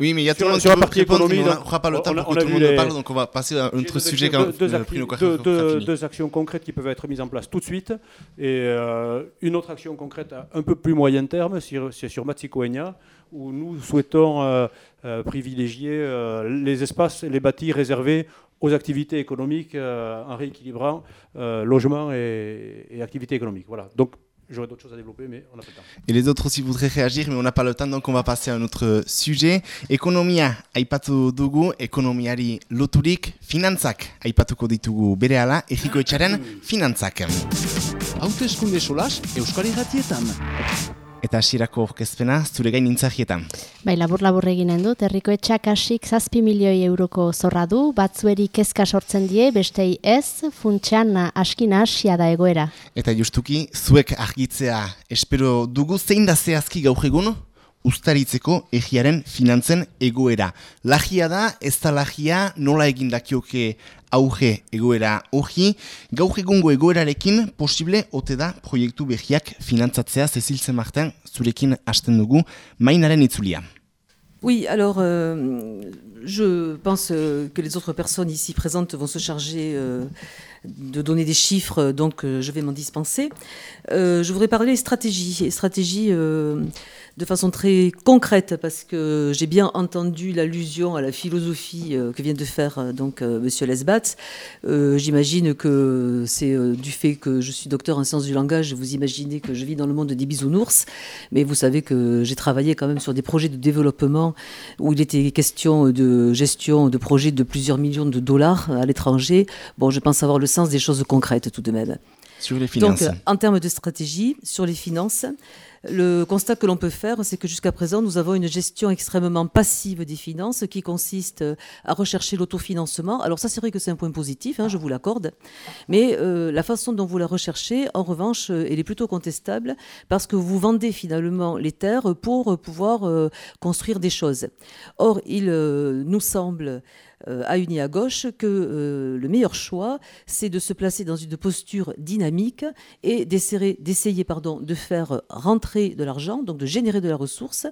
Oui, mais il y a tout le monde sur la partie économie. On n'aura pas le temps pour que tout le monde parle, donc on va passer à un autre sujet quand deux, deux, actions concrètes qui peuvent être mises en place tout de suite. Et euh, une autre action concrète à un peu plus moyen terme, c'est sur Matsikoenia, où nous souhaitons euh, euh, privilégier les espaces, les bâtis réservés aux activités économiques en rééquilibrant logement et, et activités économiques. Voilà. Donc J'aurais d'autres choses à développer, mais on n'a pas le temps. Et les autres aussi voudraient réagir, mais on n'a pas le temps, donc on va passer à un autre sujet. Ekonomia aipatu dugu, ekonomiari loturik, finantzak aipatuko ditugu bere ala, egiko etxaren finantzak. Hautezkunde solas, Euskari Gatietan. Eta hasierako orkezpena, zure gain nintzahietan. Bai, labur-labur eginen dut, herriko etxakasik zazpi milioi euroko zorra du, batzueri kezka sortzen die, bestei ez, funtsean askina asia da egoera. Eta justuki, zuek argitzea espero dugu zein da zehazki gaur egun? Ustaritzeko egiaren finantzen egoera. Lagia da, ez da lagia, nola egin dakioke auge egoera hori, gaur egungo egoerarekin posible ote da proiektu behiak finantzatzea Cecil Martin zurekin hasten dugu mainaren itzulia. Oui, alors euh, je pense euh, que les autres personnes ici présentes vont se charger euh, de donner des chiffres, donc euh, je vais m'en dispenser. Euh, je voudrais parler stratégie. Stratégie de façon très concrète parce que j'ai bien entendu l'allusion à la philosophie euh, que vient de faire euh, donc euh, Monsieur Lesbat. J'imagine que c'est du fait que je suis docteur en sciences du langage. Vous imaginez que je vis dans le monde des bisounours, mais vous savez que j'ai travaillé quand même sur des projets de développement où il était question de gestion de projets de plusieurs millions de dollars à l'étranger. Bon, je pense avoir le sens des choses concrètes tout de même. Sur les finances. Donc, en termes de stratégie, sur les finances, le constat que l'on peut faire, c'est que jusqu'à présent, nous avons une gestion extrêmement passive des finances qui consiste à rechercher l'autofinancement. Alors ça, c'est vrai que c'est un point positif, hein, je vous l'accorde, mais euh, la façon dont vous la recherchez, en revanche, euh, elle est plutôt contestable parce que vous vendez finalement les terres pour pouvoir euh, construire des choses. Or, il nous semble a uni à gauche que le meilleur choix, c'est de se placer dans une posture dynamique et d'essayer, pardon, de faire rentrer de l'argent, donc de générer de la ressource.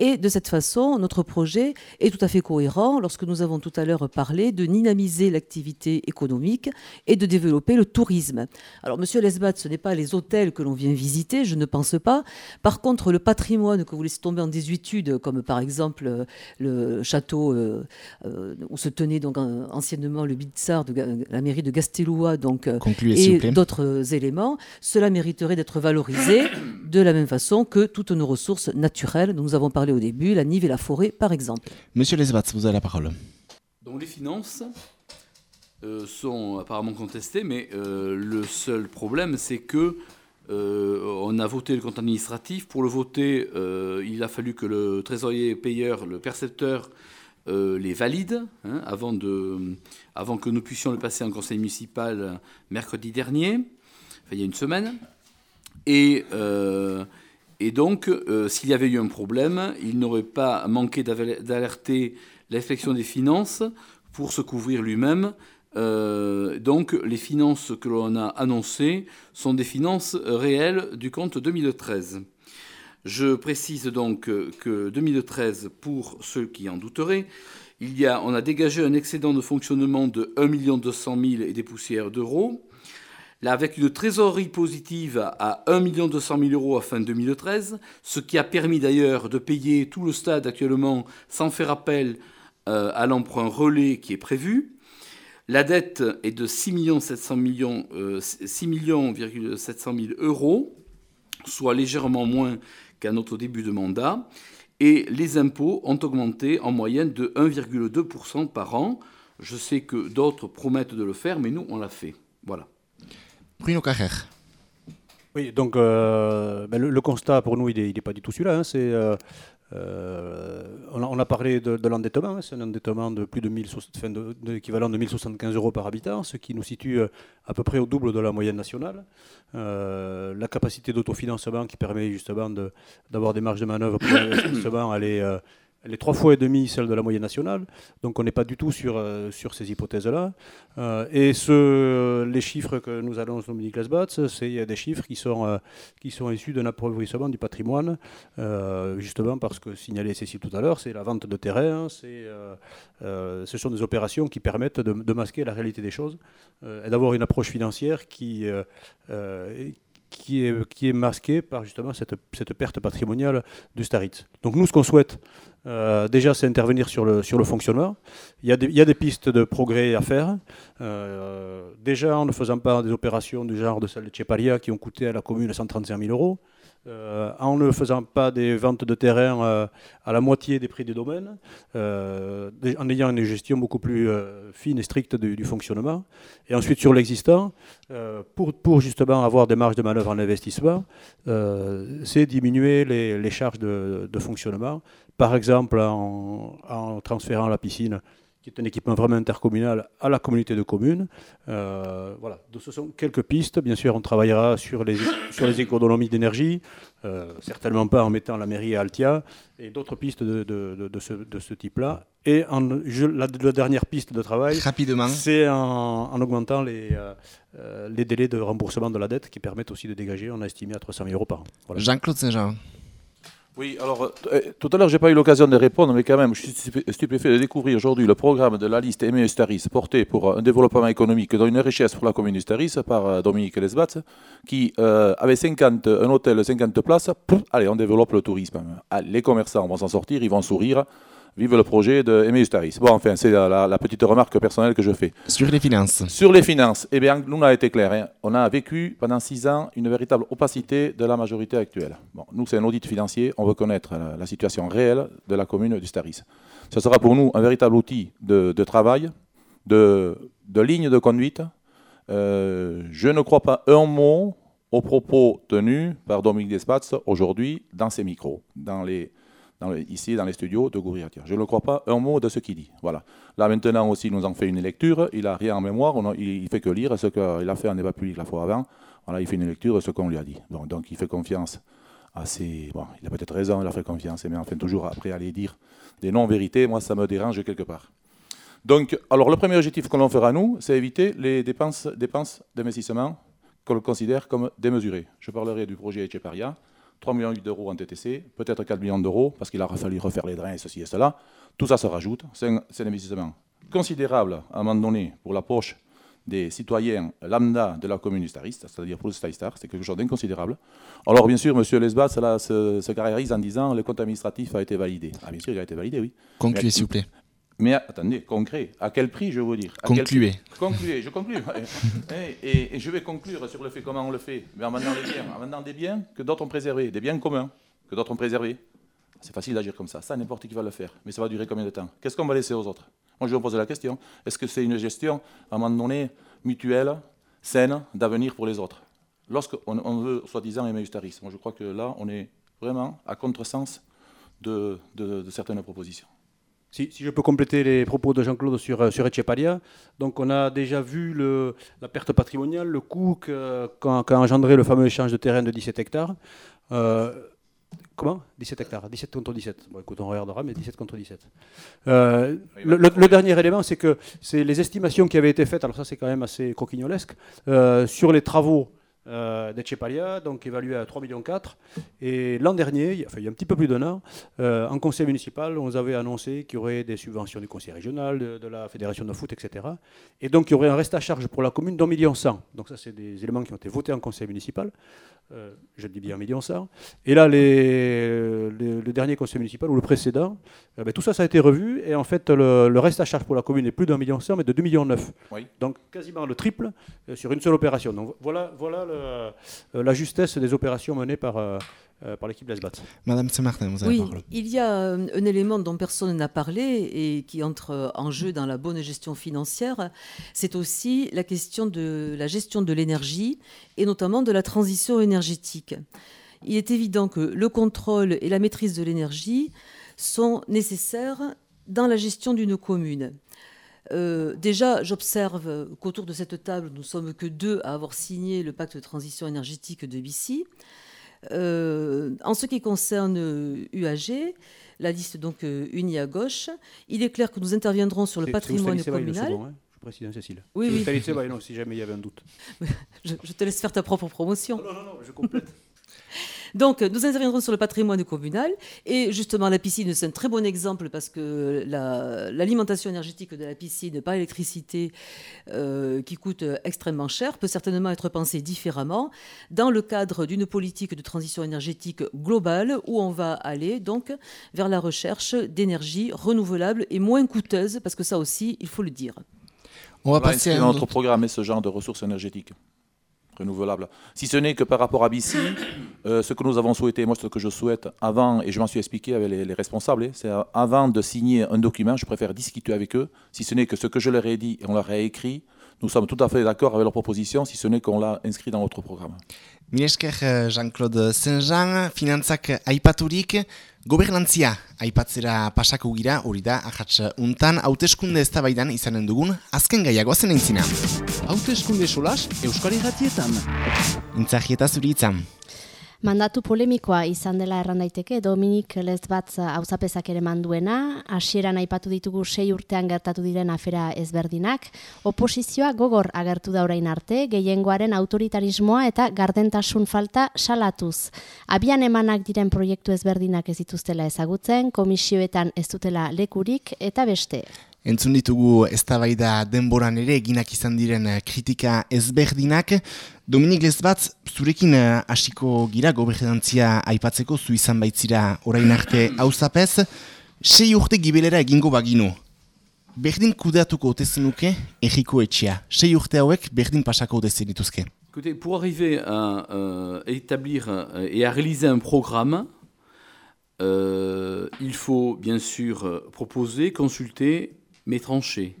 Et de cette façon, notre projet est tout à fait cohérent lorsque nous avons tout à l'heure parlé de dynamiser l'activité économique et de développer le tourisme. Alors, monsieur Lesbat, ce n'est pas les hôtels que l'on vient visiter, je ne pense pas. Par contre, le patrimoine que vous laissez tomber en désuétude, comme par exemple euh, le château euh, euh, où se tenait donc anciennement le Bitsar de la mairie de Gasteloua, donc et d'autres éléments, cela mériterait d'être valorisé de la même façon que toutes nos ressources naturelles dont nous avons parlé au début, la Nive et la forêt par exemple. Monsieur Lesbat, vous avez la parole. Donc les finances sont apparemment contestées, mais le seul problème c'est que euh, on a voté le compte administratif. Pour le voter, euh, il a fallu que le trésorier payeur, le percepteur, euh, les valide hein, avant, que nous puissions le passer en conseil municipal mercredi dernier, il y a une semaine. Et, et donc, s'il y avait eu un problème, il n'aurait pas manqué d'alerter l'inspection des finances pour se couvrir lui-même euh, donc les finances que l'on a annoncées sont des finances réelles du compte 2013. Je précise donc que 2013, pour ceux qui en douteraient, il y a, on a dégagé un excédent de fonctionnement de 1 200 000 et des poussières d'euros, avec une trésorerie positive à 1 200 000 euros à fin 2013, ce qui a permis d'ailleurs de payer tout le stade actuellement sans faire appel euh, à l'emprunt relais qui est prévu. La dette est de 6 700 millions, 6 700 000 euros, soit légèrement moins qu'à notre début de mandat. Et les impôts ont augmenté en moyenne de 1,2% par an. Je sais que d'autres promettent de le faire, mais nous, on l'a fait. Voilà. Bruno Carrère. Oui, donc euh, ben, le, constat pour nous, il n'est pas du tout celui-là. Hein. C'est euh, euh, on, a, parlé de, l'endettement, hein. c'est un endettement de plus de, 1000, de, l'équivalent de 1075 euros par habitant, ce qui nous situe euh, à peu près au double de la moyenne nationale. Euh, la capacité d'autofinancement qui permet justement d'avoir des marges de manœuvre pour l'investissement, elle est trois fois et demi celle de la moyenne nationale, donc on n'est pas du tout sur, euh, sur ces hypothèses-là. Euh, et ce, les chiffres que nous annonce Dominique Lesbats, c'est des chiffres qui sont, euh, qui sont issus d'un appauvrissement du patrimoine, justement parce que signalé Cécile tout à l'heure, c'est la vente de terrain, ce sont des opérations qui permettent de, de masquer la réalité des choses et d'avoir une approche financière qui qui est, qui est masqué par justement cette, cette perte patrimoniale du Starit. Donc nous, ce qu'on souhaite, euh, déjà, c'est intervenir sur le, sur le fonctionnement. Il y, a des, il y a des pistes de progrès à faire. Euh, déjà, en ne faisant pas des opérations du genre de celle de Cheparia qui ont coûté à la commune 135 000 euros, euh, en ne faisant pas des ventes de terrain à la moitié des prix des domaines, en ayant une gestion beaucoup plus fine et stricte du, fonctionnement. Et ensuite sur l'existant, pour, pour, justement avoir des marges de manœuvre en investissement, c'est diminuer les, charges de, fonctionnement, par exemple en, en transférant la piscine qui est un équipement vraiment intercommunal à la communauté de communes. Euh, voilà, Donc, ce sont quelques pistes. Bien sûr, on travaillera sur les, sur les économies d'énergie, euh, certainement pas en mettant la mairie à Altia, et d'autres pistes de, de, de, ce, de ce type-là. Et en, je, la, dernière piste de travail, c'est en, en, augmentant les, euh, les délais de remboursement de la dette qui permettent aussi de dégager, on a estimé à 300 000 euros par an. Jean-Claude Saint-Jean. Oui, alors euh, euh, tout à l'heure, j'ai pas eu l'occasion de répondre, mais quand même, je suis stupéfait de découvrir aujourd'hui le programme de la liste Aimé Eustaris porté pour un développement économique dans une richesse pour la commune d'Eustaris par euh, Dominique Lesbatz, qui avait 50, un hôtel 50 places. allez, on développe le tourisme. Les commerçants vont s'en sortir, ils vont sourire. Vive le projet de Aimé Ustaris. Bon, enfin, c'est la, petite remarque personnelle que je fais. Sur les finances. Sur les finances, eh bien, nous, on a été clair. Hein. On a vécu pendant six ans une véritable opacité de la majorité actuelle. Bon, nous, c'est un audit financier. On veut connaître la, situation réelle de la commune d'Ustaris. Ce sera pour nous un véritable outil de, travail, de, ligne de conduite. Euh, je ne crois pas un mot aux propos tenus par Dominique Despatz aujourd'hui dans ces micros, dans les ici dans les studios de Gourriatière. Je ne crois pas un mot de ce qu'il dit. Voilà. Là maintenant aussi, nous en fait une lecture. Il n'a rien en mémoire. il ne fait que lire ce qu'il a fait en débat public la fois avant. Voilà, il fait une lecture de ce qu'on lui a dit. Donc, il fait confiance à il a peut-être raison, il a fait confiance, mais enfin toujours après aller dire des non-vérités, moi ça me dérange quelque part. Donc, alors le premier objectif que l'on fera nous, c'est éviter les dépenses dépenses d'investissement que l'on considère comme démesurées. Je parlerai du projet Echeparia, 3 millions d'euros en TTC, peut-être 4 millions d'euros, parce qu'il a fallu refaire les drains et ceci et cela. Tout ça se rajoute, c'est un, un, investissement considérable à un moment donné pour la poche des citoyens lambda de la commune Stariste, c'est-à-dire pour le Staristar, c'est quelque chose d'inconsidérable. Alors bien sûr, M. Lesbat cela se, se, caractérise en disant le compte administratif a été validé. Ah bien sûr, il a été validé, oui. Concluez, s'il vous plaît. Mais attendez, concret, à quel prix je veux vous dire Concluez. Concluez, je conclue. et, et, et, je vais conclure sur le fait comment on le fait, mais en vendant des biens, en vendant des biens que d'autres ont préservés, des biens communs que d'autres ont préservés. C'est facile d'agir comme ça, ça n'importe qui va le faire, mais ça va durer combien de temps? Qu'est-ce qu'on va laisser aux autres? Moi je vais me poser la question, est-ce que c'est une gestion, à un moment donné, mutuelle, saine, d'avenir pour les autres? Lorsqu'on on veut, soi-disant, Ustaris, moi je crois que là, on est vraiment à contresens de, de, de certaines propositions. Si, si, je peux compléter les propos de Jean-Claude sur, euh, sur donc on a déjà vu le, la perte patrimoniale, le coût qu'a qu engendré le fameux échange de terrain de 17 hectares. Euh, comment? 17 hectares, 17 contre 17. Bon, écoute, on regardera, mais 17 contre 17. Euh, le, le, le, dernier élément, c'est que c'est les estimations qui avaient été faites, alors ça c'est quand même assez coquignolesque, euh, sur les travaux euh, d'Etchepalia, donc évalué à 3,4 millions. Et l'an dernier, il y a un petit peu plus d'un an, euh, en conseil municipal, on avait annoncé qu'il y aurait des subventions du conseil régional, de, de, la fédération de foot, etc. Et donc il y aurait un reste à charge pour la commune d'un million cent. Donc ça, c'est des éléments qui ont été votés en conseil municipal. Euh, je dis bien un million cent. Et là, les, les, le dernier conseil municipal, ou le précédent, euh, ben, tout ça, ça a été revu. Et en fait, le, le reste à charge pour la commune n'est plus d'un million cent, mais de 2 millions neuf. Oui. Donc quasiment le triple euh, sur une seule opération. Donc voilà, voilà le, euh, la justesse des opérations menées par, par l'équipe. Madame Saint-Martin, vous avez Oui, il y a un, un élément dont personne n'a parlé et qui entre en jeu dans la bonne gestion financière, c'est aussi la question de la gestion de l'énergie et notamment de la transition énergétique. Il est évident que le contrôle et la maîtrise de l'énergie sont nécessaires dans la gestion d'une commune. Euh, déjà, j'observe qu'autour de cette table, nous sommes que deux à avoir signé le pacte de transition énergétique de BC. Euh, en ce qui concerne UAG, la liste donc euh, unie à gauche, il est clair que nous interviendrons sur le patrimoine communal. Second, hein je précise, Cécile. Oui, oui. Non, si jamais il y avait un doute. je, je, te laisse faire ta propre promotion. Non, non, non, je complète. Donc, nous interviendrons sur le patrimoine communal. Et justement, la piscine, c'est un très bon exemple parce que l'alimentation la, énergétique de la piscine par l'électricité, euh, qui coûte extrêmement cher, peut certainement être pensée différemment dans le cadre d'une politique de transition énergétique globale où on va aller donc vers la recherche d'énergie renouvelable et moins coûteuse, parce que ça aussi, il faut le dire. On va, passer à notre programme ce genre de ressources énergétiques renouvelable. Si ce n'est que par rapport à BC, euh, ce que nous avons souhaité, moi ce que je souhaite avant, et je m'en suis expliqué avec les, les responsables, hein, c'est avant de signer un document, je préfère discuter avec eux, si ce n'est que ce que je leur ai dit et on leur a écrit, nous sommes tout à fait d'accord avec leurs propositions, si ce n'est qu'on l'a inscrit dans notre programme. Milesker Jean-Claude Saint-Jean, finantzak aipaturik, gobernantzia aipatzera pasako gira, hori da, ahatz untan, hauteskunde ez baidan izanen dugun, azken gaiagoa zen eintzina. Hauteskunde solas, Euskari Gatietan. Intzahieta zuri itzan. Mandatu polemikoa izan dela erran daiteke, Dominik Lezbatz hauzapezak ere manduena, hasieran aipatu ditugu sei urtean gertatu diren afera ezberdinak, oposizioa gogor agertu da orain arte, gehiengoaren autoritarismoa eta gardentasun falta salatuz. Abian emanak diren proiektu ezberdinak ez dituztela ezagutzen, komisioetan ez dutela lekurik eta beste. Entzun ditugu eztabaida denboran ere eginak izan diren kritika ezberdinak. Dominik Lezbatz, zurekin hasiko gira gobernantzia aipatzeko zu izan baitzira orain arte hauzapez. Sei urte gibelera egingo baginu. Berdin kudeatuko otezenuke egiko etxea. Sei urte hauek berdin pasako otezen dituzke. Écoutez, pour arriver à euh, établir et à réaliser un programme, euh, il faut bien sûr proposer, consulter mes tranchées.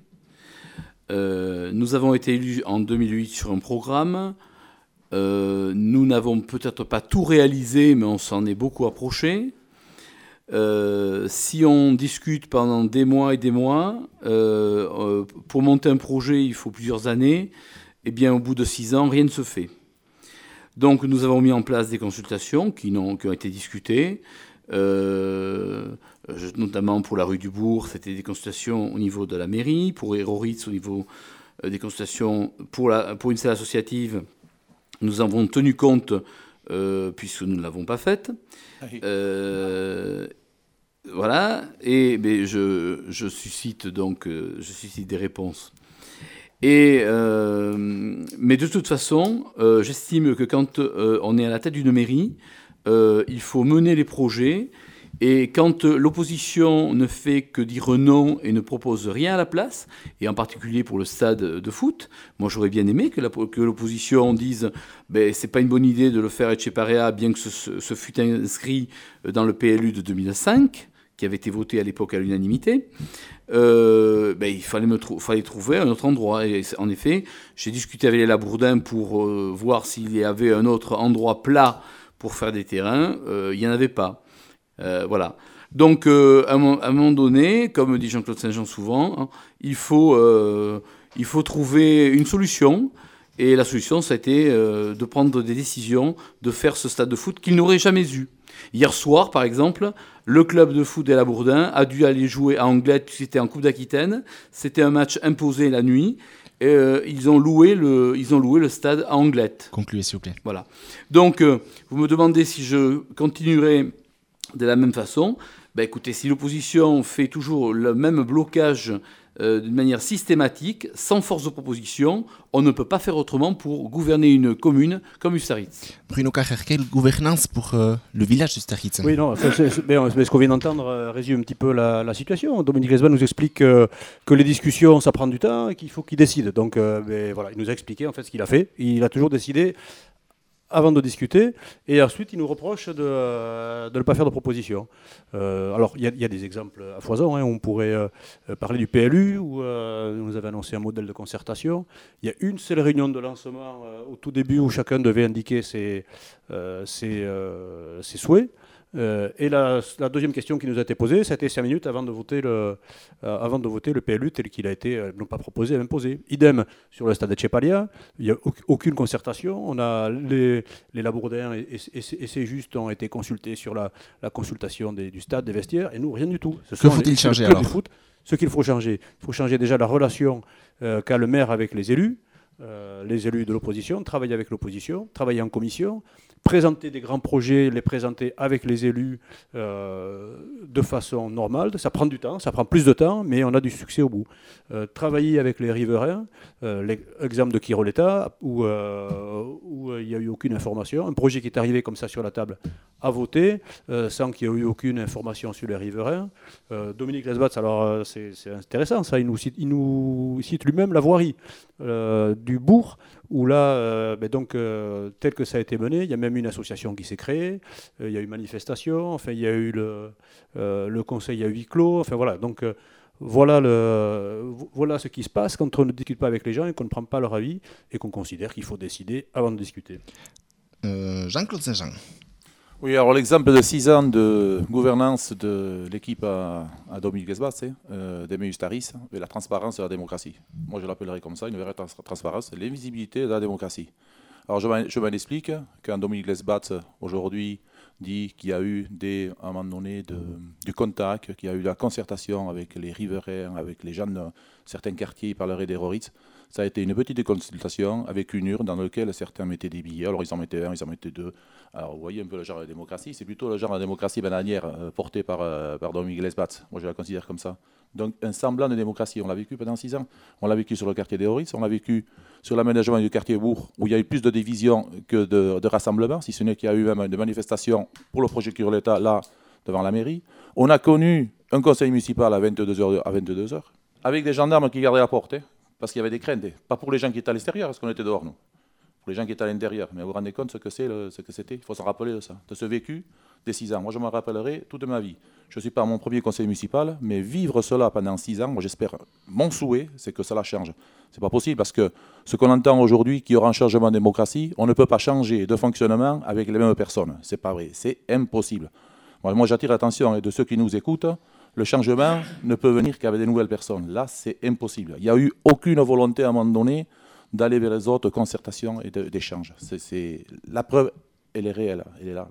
Euh, nous avons été élus en 2008 sur un programme. Euh, nous n'avons peut-être pas tout réalisé, mais on s'en est beaucoup approché. Euh, si on discute pendant des mois et des mois, pour monter un projet, il faut plusieurs années. Eh bien, au bout de six ans, rien ne se fait. Donc, nous avons mis en place des consultations qui, ont, été discutées. Notamment pour la rue du Bourg, c'était des consultations au niveau de la mairie, pour Héroritz au niveau des consultations pour, la, pour une salle associative, nous avons tenu compte puisque nous ne l'avons pas faite. Ah voilà, et mais je, je, suscite donc je suscite des réponses. Et, mais de toute façon, j'estime que quand on est à la tête d'une mairie, il faut mener les projets et quand euh, l'opposition ne fait que dire non et ne propose rien à la place, et en particulier pour le stade de foot, moi j'aurais bien aimé que l'opposition dise ben, c'est pas une bonne idée de le faire à Etcheparea, bien que ce, fût inscrit dans le PLU de 2005, qui avait été voté à l'époque à l'unanimité. Euh, ben, il fallait, me trouver un autre endroit. Et en effet, j'ai discuté avec les Labourdins pour euh, voir s'il y avait un autre endroit plat pour faire des terrains. il n'y en avait pas. Euh, voilà. Donc, euh, à, un, moment donné, comme dit Jean-Claude Saint-Jean souvent, hein, il, faut, euh, il faut trouver une solution. Et la solution, ça a été de prendre des décisions, de faire ce stade de foot qu'il n'aurait jamais eu. Hier soir, par exemple, le club de foot de la Bourdin a dû aller jouer à Anglette, c'était en Coupe d'Aquitaine. C'était un match imposé la nuit. Et, ils, ont loué le, ils ont loué le stade à Anglette. Concluez, s'il vous plaît. Voilà. Donc, vous me demandez si je continuerai de la même façon, bah, écoutez, si l'opposition fait toujours le même blocage euh, d'une manière systématique, sans force de proposition, on ne peut pas faire autrement pour gouverner une commune comme Ustaritz. Bruno Carrer, quelle gouvernance pour euh, le village d'Ustaritz Oui, non, ce qu'on vient d'entendre euh, résume un petit peu la, situation. Dominique Resban nous explique que les discussions, ça prend du temps et qu'il faut qu'il décide. Donc, voilà, il nous a expliqué en fait ce qu'il a fait. Il a toujours décidé avant de discuter, et ensuite il nous reproche de, euh, ne pas faire de propositions. Euh, alors il y, a des exemples à foison, hein. on pourrait euh, parler du PLU, où nous avait annoncé un modèle de concertation. Il y a une seule réunion de lancement au tout début où chacun devait indiquer ses souhaits. Euh, et la, deuxième question qui nous a été posée, c'était cinq minutes avant de voter le, euh, avant de voter le PLU tel qu'il a été, euh, non pas proposé, mais imposé. Idem sur le stade de Chepalia, il n'y a aucune concertation. On a les, les Labourdins et, et, c'est juste ont été consultés sur la, consultation du stade, des vestiaires, et nous, rien du tout. Ce que faut-il changer alors? Ce qu'il faut changer, il faut changer déjà la relation qu'a le maire avec les élus. Les élus de l'opposition, travailler avec l'opposition, travailler en commission, présenter des grands projets, les présenter avec les élus euh, de façon normale. Ça prend du temps, ça prend plus de temps, mais on a du succès au bout. Euh, travailler avec les riverains, euh, l'exemple de Kiroleta, où, il n'y a eu aucune information, un projet qui est arrivé comme ça sur la table à voter, sans qu'il y ait eu aucune information sur les riverains. Dominique Lesbatz, alors c'est intéressant ça, il nous cite lui-même la voirie du bourg, où là, ben donc, tel que ça a été mené, il y a même une association qui s'est créée, euh, il y a eu manifestation, enfin il y a eu le, euh, conseil à huis clos, enfin voilà. Donc euh, voilà, le, voilà ce qui se passe quand on ne discute pas avec les gens et qu'on ne prend pas leur avis et qu'on considère qu'il faut décider avant de discuter. Jean-Claude Saint-Jean. Oui, alors l'exemple de six ans de gouvernance de l'équipe à, Dominique Esbas, euh, d'Emmaüs Taris, la transparence et la démocratie. Moi, je l'appellerais comme ça, une vraie transparence, l'invisibilité de la démocratie. Alors je m'en explique, quand Dominique Lesbat aujourd'hui dit qu'il y a eu des, à un moment donné de, du contact, qu'il y a eu la concertation avec les riverains, avec les gens de certains quartiers, il parlerait des Ça a été une petite consultation avec une urne dans laquelle certains mettaient des billets. Alors ils en mettaient un, ils en mettaient deux. Alors vous voyez un peu le genre de démocratie. C'est plutôt le genre de démocratie bananière euh, porté par, euh, par Lesbat. Moi je la considère comme ça. Donc un semblant de démocratie. On l'a vécu pendant six ans. On l'a vécu sur le quartier des Horitz, on l'a vécu sur l'aménagement du quartier Bourg, où il y a eu plus de divisions que de, rassemblements, si ce n'est qu'il y a eu même des manifestations pour le projet l'État là, devant la mairie. On a connu un conseil municipal à 22h, à 22 avec des gendarmes qui gardaient la porte, hein, parce qu'il y avait des craintes. Pas pour les gens qui étaient à l'extérieur, parce qu'on était dehors, nous. Pour les gens qui étaient à l'intérieur. Mais vous vous rendez compte ce que c'est, ce que c'était? Il faut s'en rappeler de ça, de ce vécu des six ans. Moi, je me rappellerai toute ma vie. Je ne suis pas mon premier conseil municipal, mais vivre cela pendant six ans, moi, j'espère, mon souhait, c'est que cela change. C'est pas possible parce que ce qu'on entend aujourd'hui, qu'il y aura un changement de démocratie, on ne peut pas changer de fonctionnement avec les mêmes personnes. C'est pas vrai. C'est impossible. Moi, j'attire l'attention de ceux qui nous écoutent. Le changement ne peut venir qu'avec des nouvelles personnes. Là, c'est impossible. Il n'y a eu aucune volonté à un moment donné d'aller vers les autres, concertation et d'échange. C'est la preuve, elle est réelle. Elle est là.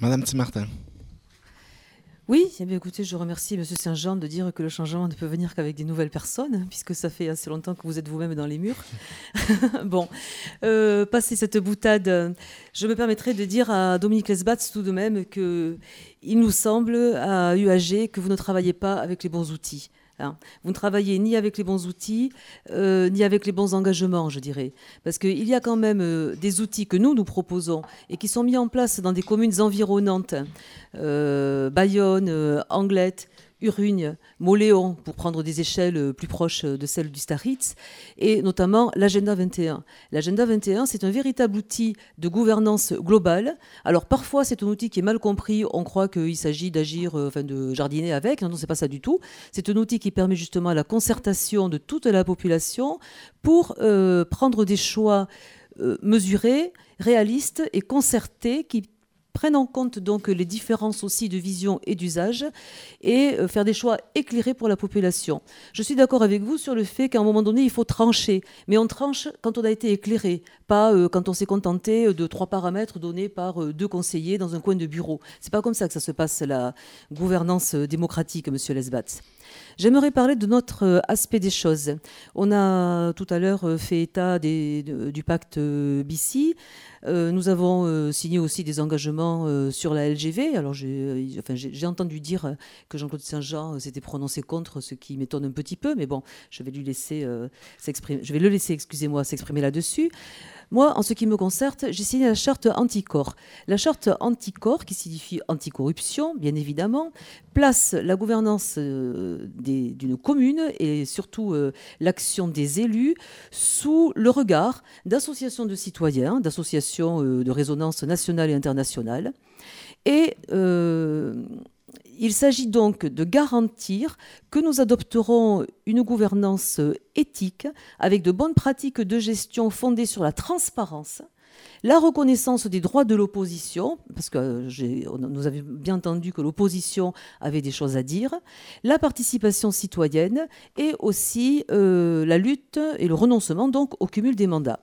Madame Timartin. Oui, eh bien, écoutez, je remercie M. Saint-Jean de dire que le changement ne peut venir qu'avec des nouvelles personnes, puisque ça fait assez longtemps que vous êtes vous-même dans les murs. bon, euh, passer cette boutade, je me permettrai de dire à Dominique Lesbatz tout de même que il nous semble à UAG que vous ne travaillez pas avec les bons outils. Hein. Vous ne travaillez ni avec les bons outils, euh, ni avec les bons engagements, je dirais. Parce qu'il y a quand même euh, des outils que nous, nous proposons et qui sont mis en place dans des communes environnantes, euh, Bayonne, Anglette, Urugne, Moléon, pour prendre des échelles euh, plus proches euh, de celles du Staritz, et notamment l'Agenda 21. L'Agenda 21, c'est un véritable outil de gouvernance globale. Alors parfois, c'est un outil qui est mal compris. On croit qu'il s'agit d'agir, euh, enfin de jardiner avec. Non, non, c'est pas ça du tout. C'est un outil qui permet justement la concertation de toute la population pour prendre des choix mesurés, réalistes et concertés qui prennent en compte donc les différences aussi de vision et d'usage et euh, faire des choix éclairés pour la population. Je suis d'accord avec vous sur le fait qu'à un moment donné, il faut trancher, mais on tranche quand on a été éclairé, pas euh, quand on s'est contenté de trois paramètres donnés par euh, deux conseillers dans un coin de bureau. C'est pas comme ça que ça se passe la gouvernance démocratique, Monsieur Lesbatz. J'aimerais parler de notre aspect des choses. On a tout à l'heure fait état du pacte BC. Euh, nous avons euh, signé aussi des engagements euh, sur la LGV. Alors j'ai entendu dire que Jean-Claude Saint-Jean s'était prononcé contre, ce qui m'étonne un petit peu, mais bon, je vais lui laisser. Je vais le laisser, excusez-moi, s'exprimer là-dessus. Moi, en ce qui me concerne, j'ai signé la charte anticorps. La charte anticorps, qui signifie anticorruption, bien évidemment, place la gouvernance euh, d'une commune et surtout euh, l'action des élus sous le regard d'associations de citoyens, d'associations euh, de résonance nationale et internationale. Et il s'agit donc de garantir que nous adopterons une gouvernance éthique avec de bonnes pratiques de gestion fondées sur la transparence, la reconnaissance des droits de l'opposition, parce que nous avions bien entendu que l'opposition avait des choses à dire, la participation citoyenne et aussi euh, la lutte et le renoncement au cumul des mandats.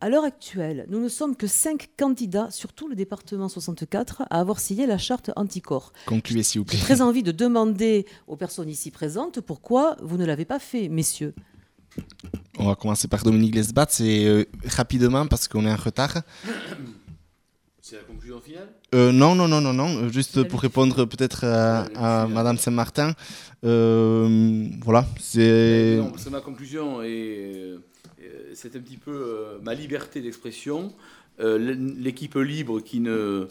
À l'heure actuelle, nous ne sommes que cinq candidats sur tout le département 64 à avoir signé la charte anticorps. Concluez, s'il vous plaît. J'ai très envie de demander aux personnes ici présentes pourquoi vous ne l'avez pas fait, messieurs. On va commencer par Dominique Lesbat, c'est euh, rapidement parce qu'on est en retard. C'est la conclusion finale? Euh, Non, non, non, non, non. Euh, juste pour répondre peut-être à, Madame Saint-Martin. voilà, c'est. C'est ma conclusion et euh, c'est un petit peu euh, ma liberté d'expression. Euh, l'équipe libre qui ne,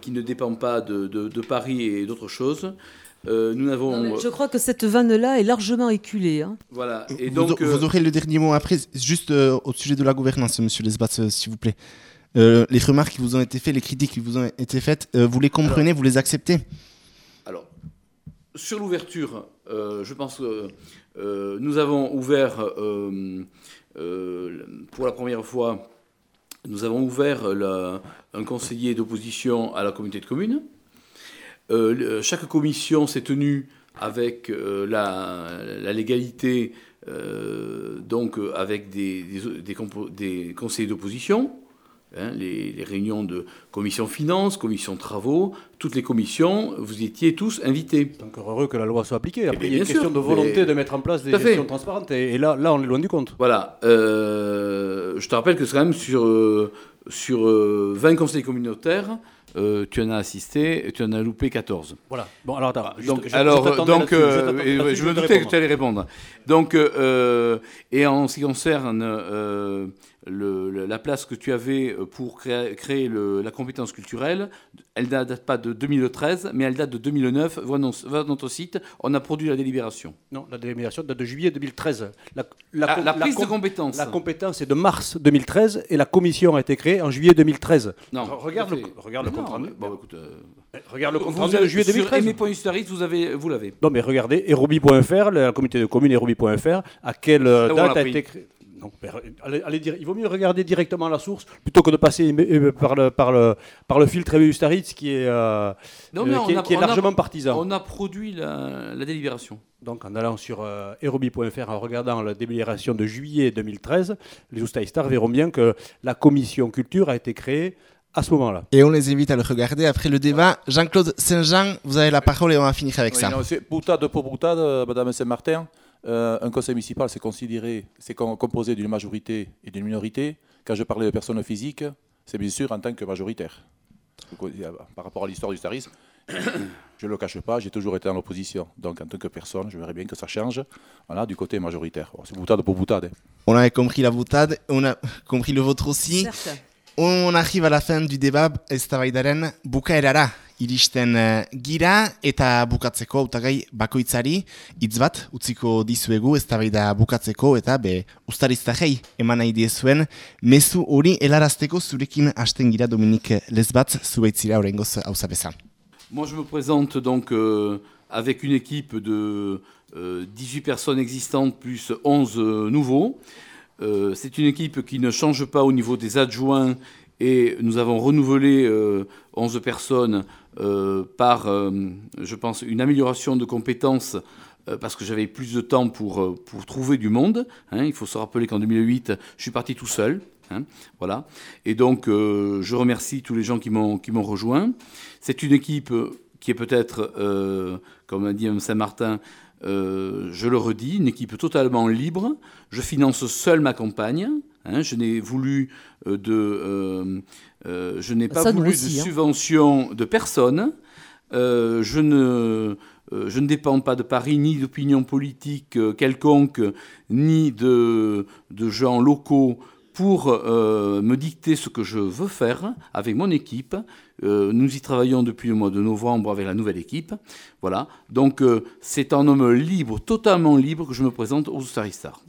qui ne dépend pas de, de, Paris et d'autres choses. nous avons. je crois que cette vanne-là est largement éculée. Hein. Voilà. Et donc, vous, aurez le dernier mot après. Juste au sujet de la gouvernance, Monsieur Lesbat, s'il vous plaît. les remarques qui vous ont été faites, les critiques qui vous ont été faites, vous les comprenez, vous les acceptez? Alors, sur l'ouverture, je pense que nous avons ouvert euh, pour la première fois, nous avons ouvert un conseiller d'opposition à la communauté de communes. Euh, chaque commission s'est tenue avec euh, la, légalité, donc avec des conseillers d'opposition. Hein, les, réunions de commission finances, commission travaux, toutes les commissions, vous étiez tous invités. Donc heureux que la loi soit appliquée. Après, il y a une question de volonté de mettre en place des gestions transparentes. Et, là, là, on est loin du compte. Voilà. Euh, je te rappelle que c'est quand même sur, euh, sur 20 euh, conseils communautaires, tu en as assisté, tu en as loupé 14. Voilà. Bon, alors, attends, donc, je, alors, donc, je, je me doutais que tu allais répondre. Donc, et en ce qui concerne la place que tu avais euh, pour créer, la compétence culturelle, elle ne date pas de 2013, mais elle date de 2009. Va dans, notre site, on a produit la délibération. Non, la délibération date de juillet 2013. La, la, prise de compétence. La compétence est de mars 2013 et la commission a été créée en juillet 2013. Non, regarde le, regarde le. Bon, écoute, euh, regarde le compte rendu de juillet 2013. Sur vous avez, vous l'avez. Non, mais regardez, erobi.fr, la comité de communes erobi.fr, à quelle date a été créée allez, dire, il vaut mieux regarder directement la source plutôt que de passer par le, par le, par le filtre Staritz qui est, euh, euh, qui, est largement partisan. On a produit la, délibération. Donc en allant sur euh, en regardant la délibération de juillet 2013, les Oustaïstars verront bien que la commission culture a été créée à ce moment-là. Et on les invite à le regarder après le débat. Jean-Claude Saint-Jean, vous avez la parole et on va finir avec ça. C'est boutade pour boutade, Madame Saint-Martin. Euh, un conseil municipal, c'est considéré, c'est composé d'une majorité et d'une minorité. Quand je parlais de personnes physiques, c'est bien sûr en tant que majoritaire. Par rapport à l'histoire du Staris, je ne le cache pas, j'ai toujours été en opposition. Donc en tant que personne, je verrais bien que ça change voilà, du côté majoritaire. c'est boutade pour boutade. Hein. On avait compris la boutade, on a compris le vôtre aussi. On arrive à la fin du débat, bukaerara iristen uh, gira eta bukatzeko. Moi je me présente donc euh, avec une équipe de euh, 18 personnes existantes plus 11 euh, nouveaux. Euh, c'est une équipe qui ne change pas au niveau des adjoints et nous avons renouvelé euh, 11 personnes euh, par, euh, je pense, une amélioration de compétences euh, parce que j'avais plus de temps pour, pour trouver du monde. Hein. Il faut se rappeler qu'en 2008, je suis parti tout seul. Hein, voilà. Et donc, je remercie tous les gens qui m'ont rejoint. C'est une équipe qui est peut-être, comme a dit M. Saint-Martin, euh, je le redis, une équipe totalement libre. Je finance seul ma campagne. Hein, je n'ai voulu euh, de, euh, euh, je n'ai pas Ça, voulu aussi, de hein. subvention de personne. Je ne je ne dépends pas de Paris, ni d'opinion politique quelconque, ni de, de gens locaux pour me dicter ce que je veux faire avec mon équipe. Euh, nous y travaillons depuis le mois de novembre avec la nouvelle équipe. Voilà. Donc euh, c'est en homme libre, totalement libre, que je me présente aux Staristar.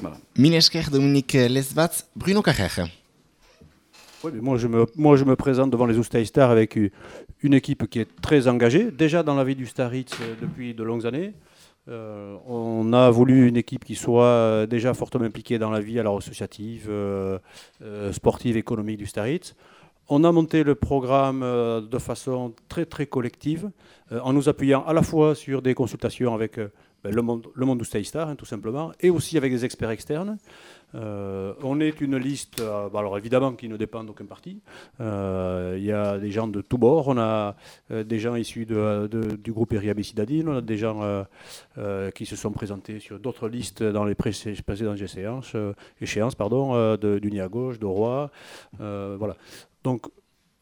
Voilà. Minesker Dominik Lesbat, Bruno Carrère. Oui, mais moi, je me, moi, je me présente devant les Oustay Stars avec une équipe qui est très engagée, déjà dans la vie du Staritz euh, depuis de longues années. Euh, on a voulu une équipe qui soit déjà fortement impliquée dans la vie alors associative, euh, euh, sportive, économique du Staritz. On a monté le programme euh, de façon très très collective, euh, en nous appuyant à la fois sur des consultations avec euh, ben, le monde, le monde Star, hein, tout simplement, et aussi avec des experts externes. On est une liste, bah, alors évidemment, qui ne dépend d'aucun parti. Il y a des gens de tous bords. On a des gens issus du groupe Eriabe Cidadine. On a des gens qui se sont présentés sur d'autres listes dans les précé- précédentes échéances, échéances pardon, à gauche, de Roi. Voilà. Donc,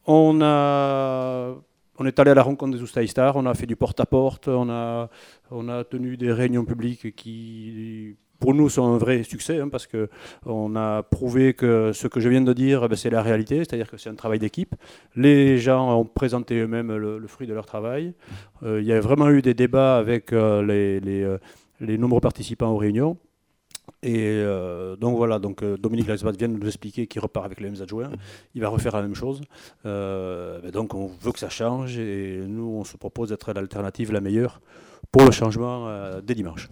on a. On est allé à la rencontre des Oustaï Stars, on a fait du porte-à-porte, on a, on a tenu des réunions publiques qui, pour nous, sont un vrai succès, hein, parce qu'on a prouvé que ce que je viens de dire, eh ben, c'est la réalité, c'est-à-dire que c'est un travail d'équipe. Les gens ont présenté eux-mêmes le, fruit de leur travail. Euh, il y a vraiment eu des débats avec euh, euh, les nombreux participants aux réunions. Et euh, donc voilà, donc euh, Dominique Lasbat vient de nous expliquer qu'il repart avec les mêmes adjoints. Il va refaire la même chose. Euh, ben donc on veut que ça change et nous on se propose d'être l'alternative la meilleure pour le changement euh, dès dimanche.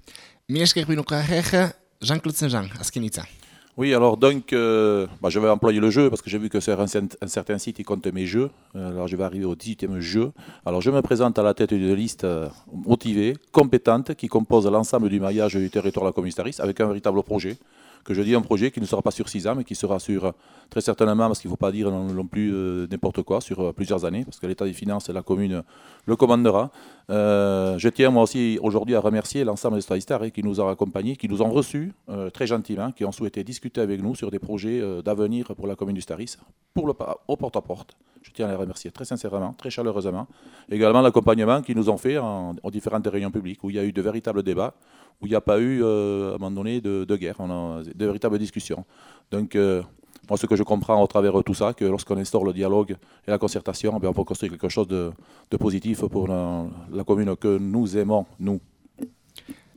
Oui, alors donc, euh, bah, je vais employer le jeu parce que j'ai vu que sur un, certain site, il compte mes jeux. Euh, Alors, je vais arriver au 18e jeu. Alors, je me présente à la tête d'une liste euh, motivée, compétente, qui compose l'ensemble du maillage du territoire de la commune Staris avec un véritable projet. Que je dis un projet qui ne sera pas sur 6 ans, mais qui sera sur, euh, très certainement, parce qu'il ne faut pas dire non, plus euh, n'importe quoi, sur euh, plusieurs années, parce que l'état des finances, la commune le commandera. Je tiens moi aussi aujourd'hui à remercier l'ensemble des Stars qui nous ont accompagnés, qui nous ont reçus très gentiment, qui ont souhaité discuter avec nous sur des projets d'avenir pour la commune du Staris, pour le, au porte-à-porte. Je tiens à les remercier très sincèrement, très chaleureusement. Également l'accompagnement qu'ils nous ont fait en, en différentes réunions publiques où il y a eu de véritables débats, où il n'y a pas eu euh, à un moment donné de, guerre, de véritables discussions. Donc euh, ce que je comprends au travers de tout ça, que lorsqu'on instaure le dialogue et la concertation, eh on peut construire quelque chose de, positif pour la, commune que nous aimons, nous.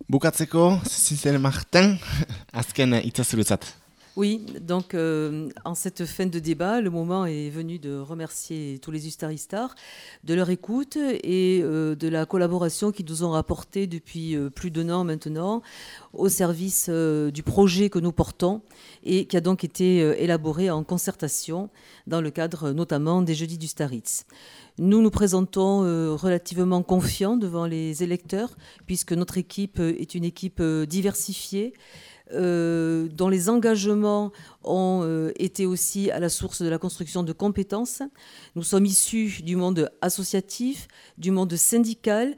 Bukatzeko, Cécile Martin, azken hitza zuretzat. Oui, donc euh, en cette fin de débat, le moment est venu de remercier tous les Ustaristar de leur écoute et euh, de la collaboration qu'ils nous ont apportée depuis euh, plus d'un an maintenant au service du projet que nous portons et qui a donc été élaboré en concertation dans le cadre notamment des Jeudis du Staritz. Nous nous présentons relativement confiants devant les électeurs puisque notre équipe est une équipe diversifiée euh, dont les engagements ont euh, été aussi à la source de la construction de compétences. Nous sommes issus du monde associatif, du monde syndical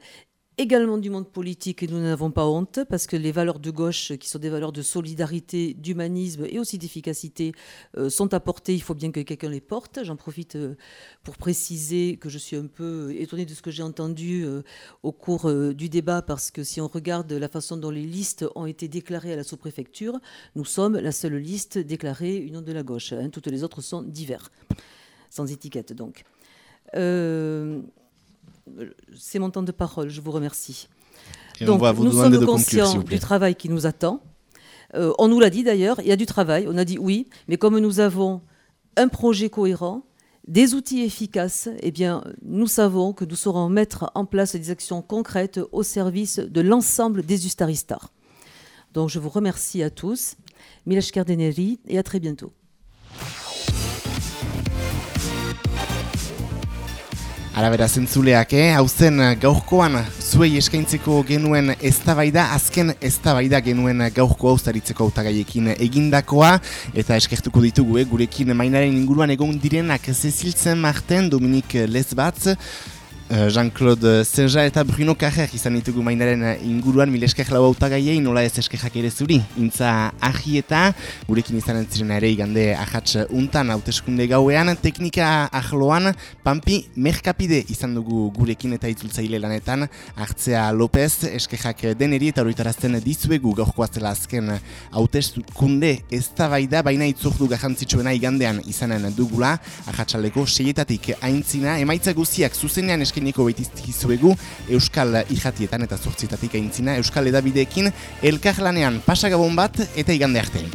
également du monde politique et nous n'avons pas honte parce que les valeurs de gauche, qui sont des valeurs de solidarité, d'humanisme et aussi d'efficacité, euh, sont apportées. Il faut bien que quelqu'un les porte. J'en profite euh, pour préciser que je suis un peu étonnée de ce que j'ai entendu euh, au cours du débat parce que si on regarde la façon dont les listes ont été déclarées à la sous-préfecture, nous sommes la seule liste déclarée union de la gauche. Hein. Toutes les autres sont divers, sans étiquette donc c'est mon temps de parole. Je vous remercie. Donc, nous sommes conscients du travail qui nous attend. Euh, on nous l'a dit d'ailleurs, il y a du travail. On a dit oui, mais comme nous avons un projet cohérent, des outils efficaces, eh bien, nous savons que nous saurons mettre en place des actions concrètes au service de l'ensemble des Ustaristas. Donc, je vous remercie à tous. Milesh Kardeneri et à très bientôt. Arabera zentzuleak, eh? hau zen gaurkoan zuei eskaintzeko genuen eztabaida, azken eztabaida genuen gaurko austaritzeko autagaiekin egindakoa, eta eskertuko ditugu, eh? gurekin mainaren inguruan egon direnak zeziltzen marten Dominik Lesbatz, Eh, Jean-Claude Serja eta Bruno Carrer izan ditugu mainaren inguruan. Mil esker lau autagaiei nola ez eskerak ere zuri. Intza ahi eta gurekin izan entziren ere igande ahats untan hauteskunde gauean. Teknika ahloan Pampi Merkapide izan dugu gurekin eta itzultzaile lanetan. Hartzea López eskerak deneri eta horretarazten dizuegu gaurko azela azken hauteskunde ez da baina itzurdu gajantzitsuena igandean izanen dugula. Ahatsaleko seietatik aintzina emaitza guziak zuzenean eskerak eskeniko baitizkizuegu Euskal Ijatietan eta Zortzitatik aintzina Euskal Edabideekin elkarlanean pasagabon bat eta igande arte.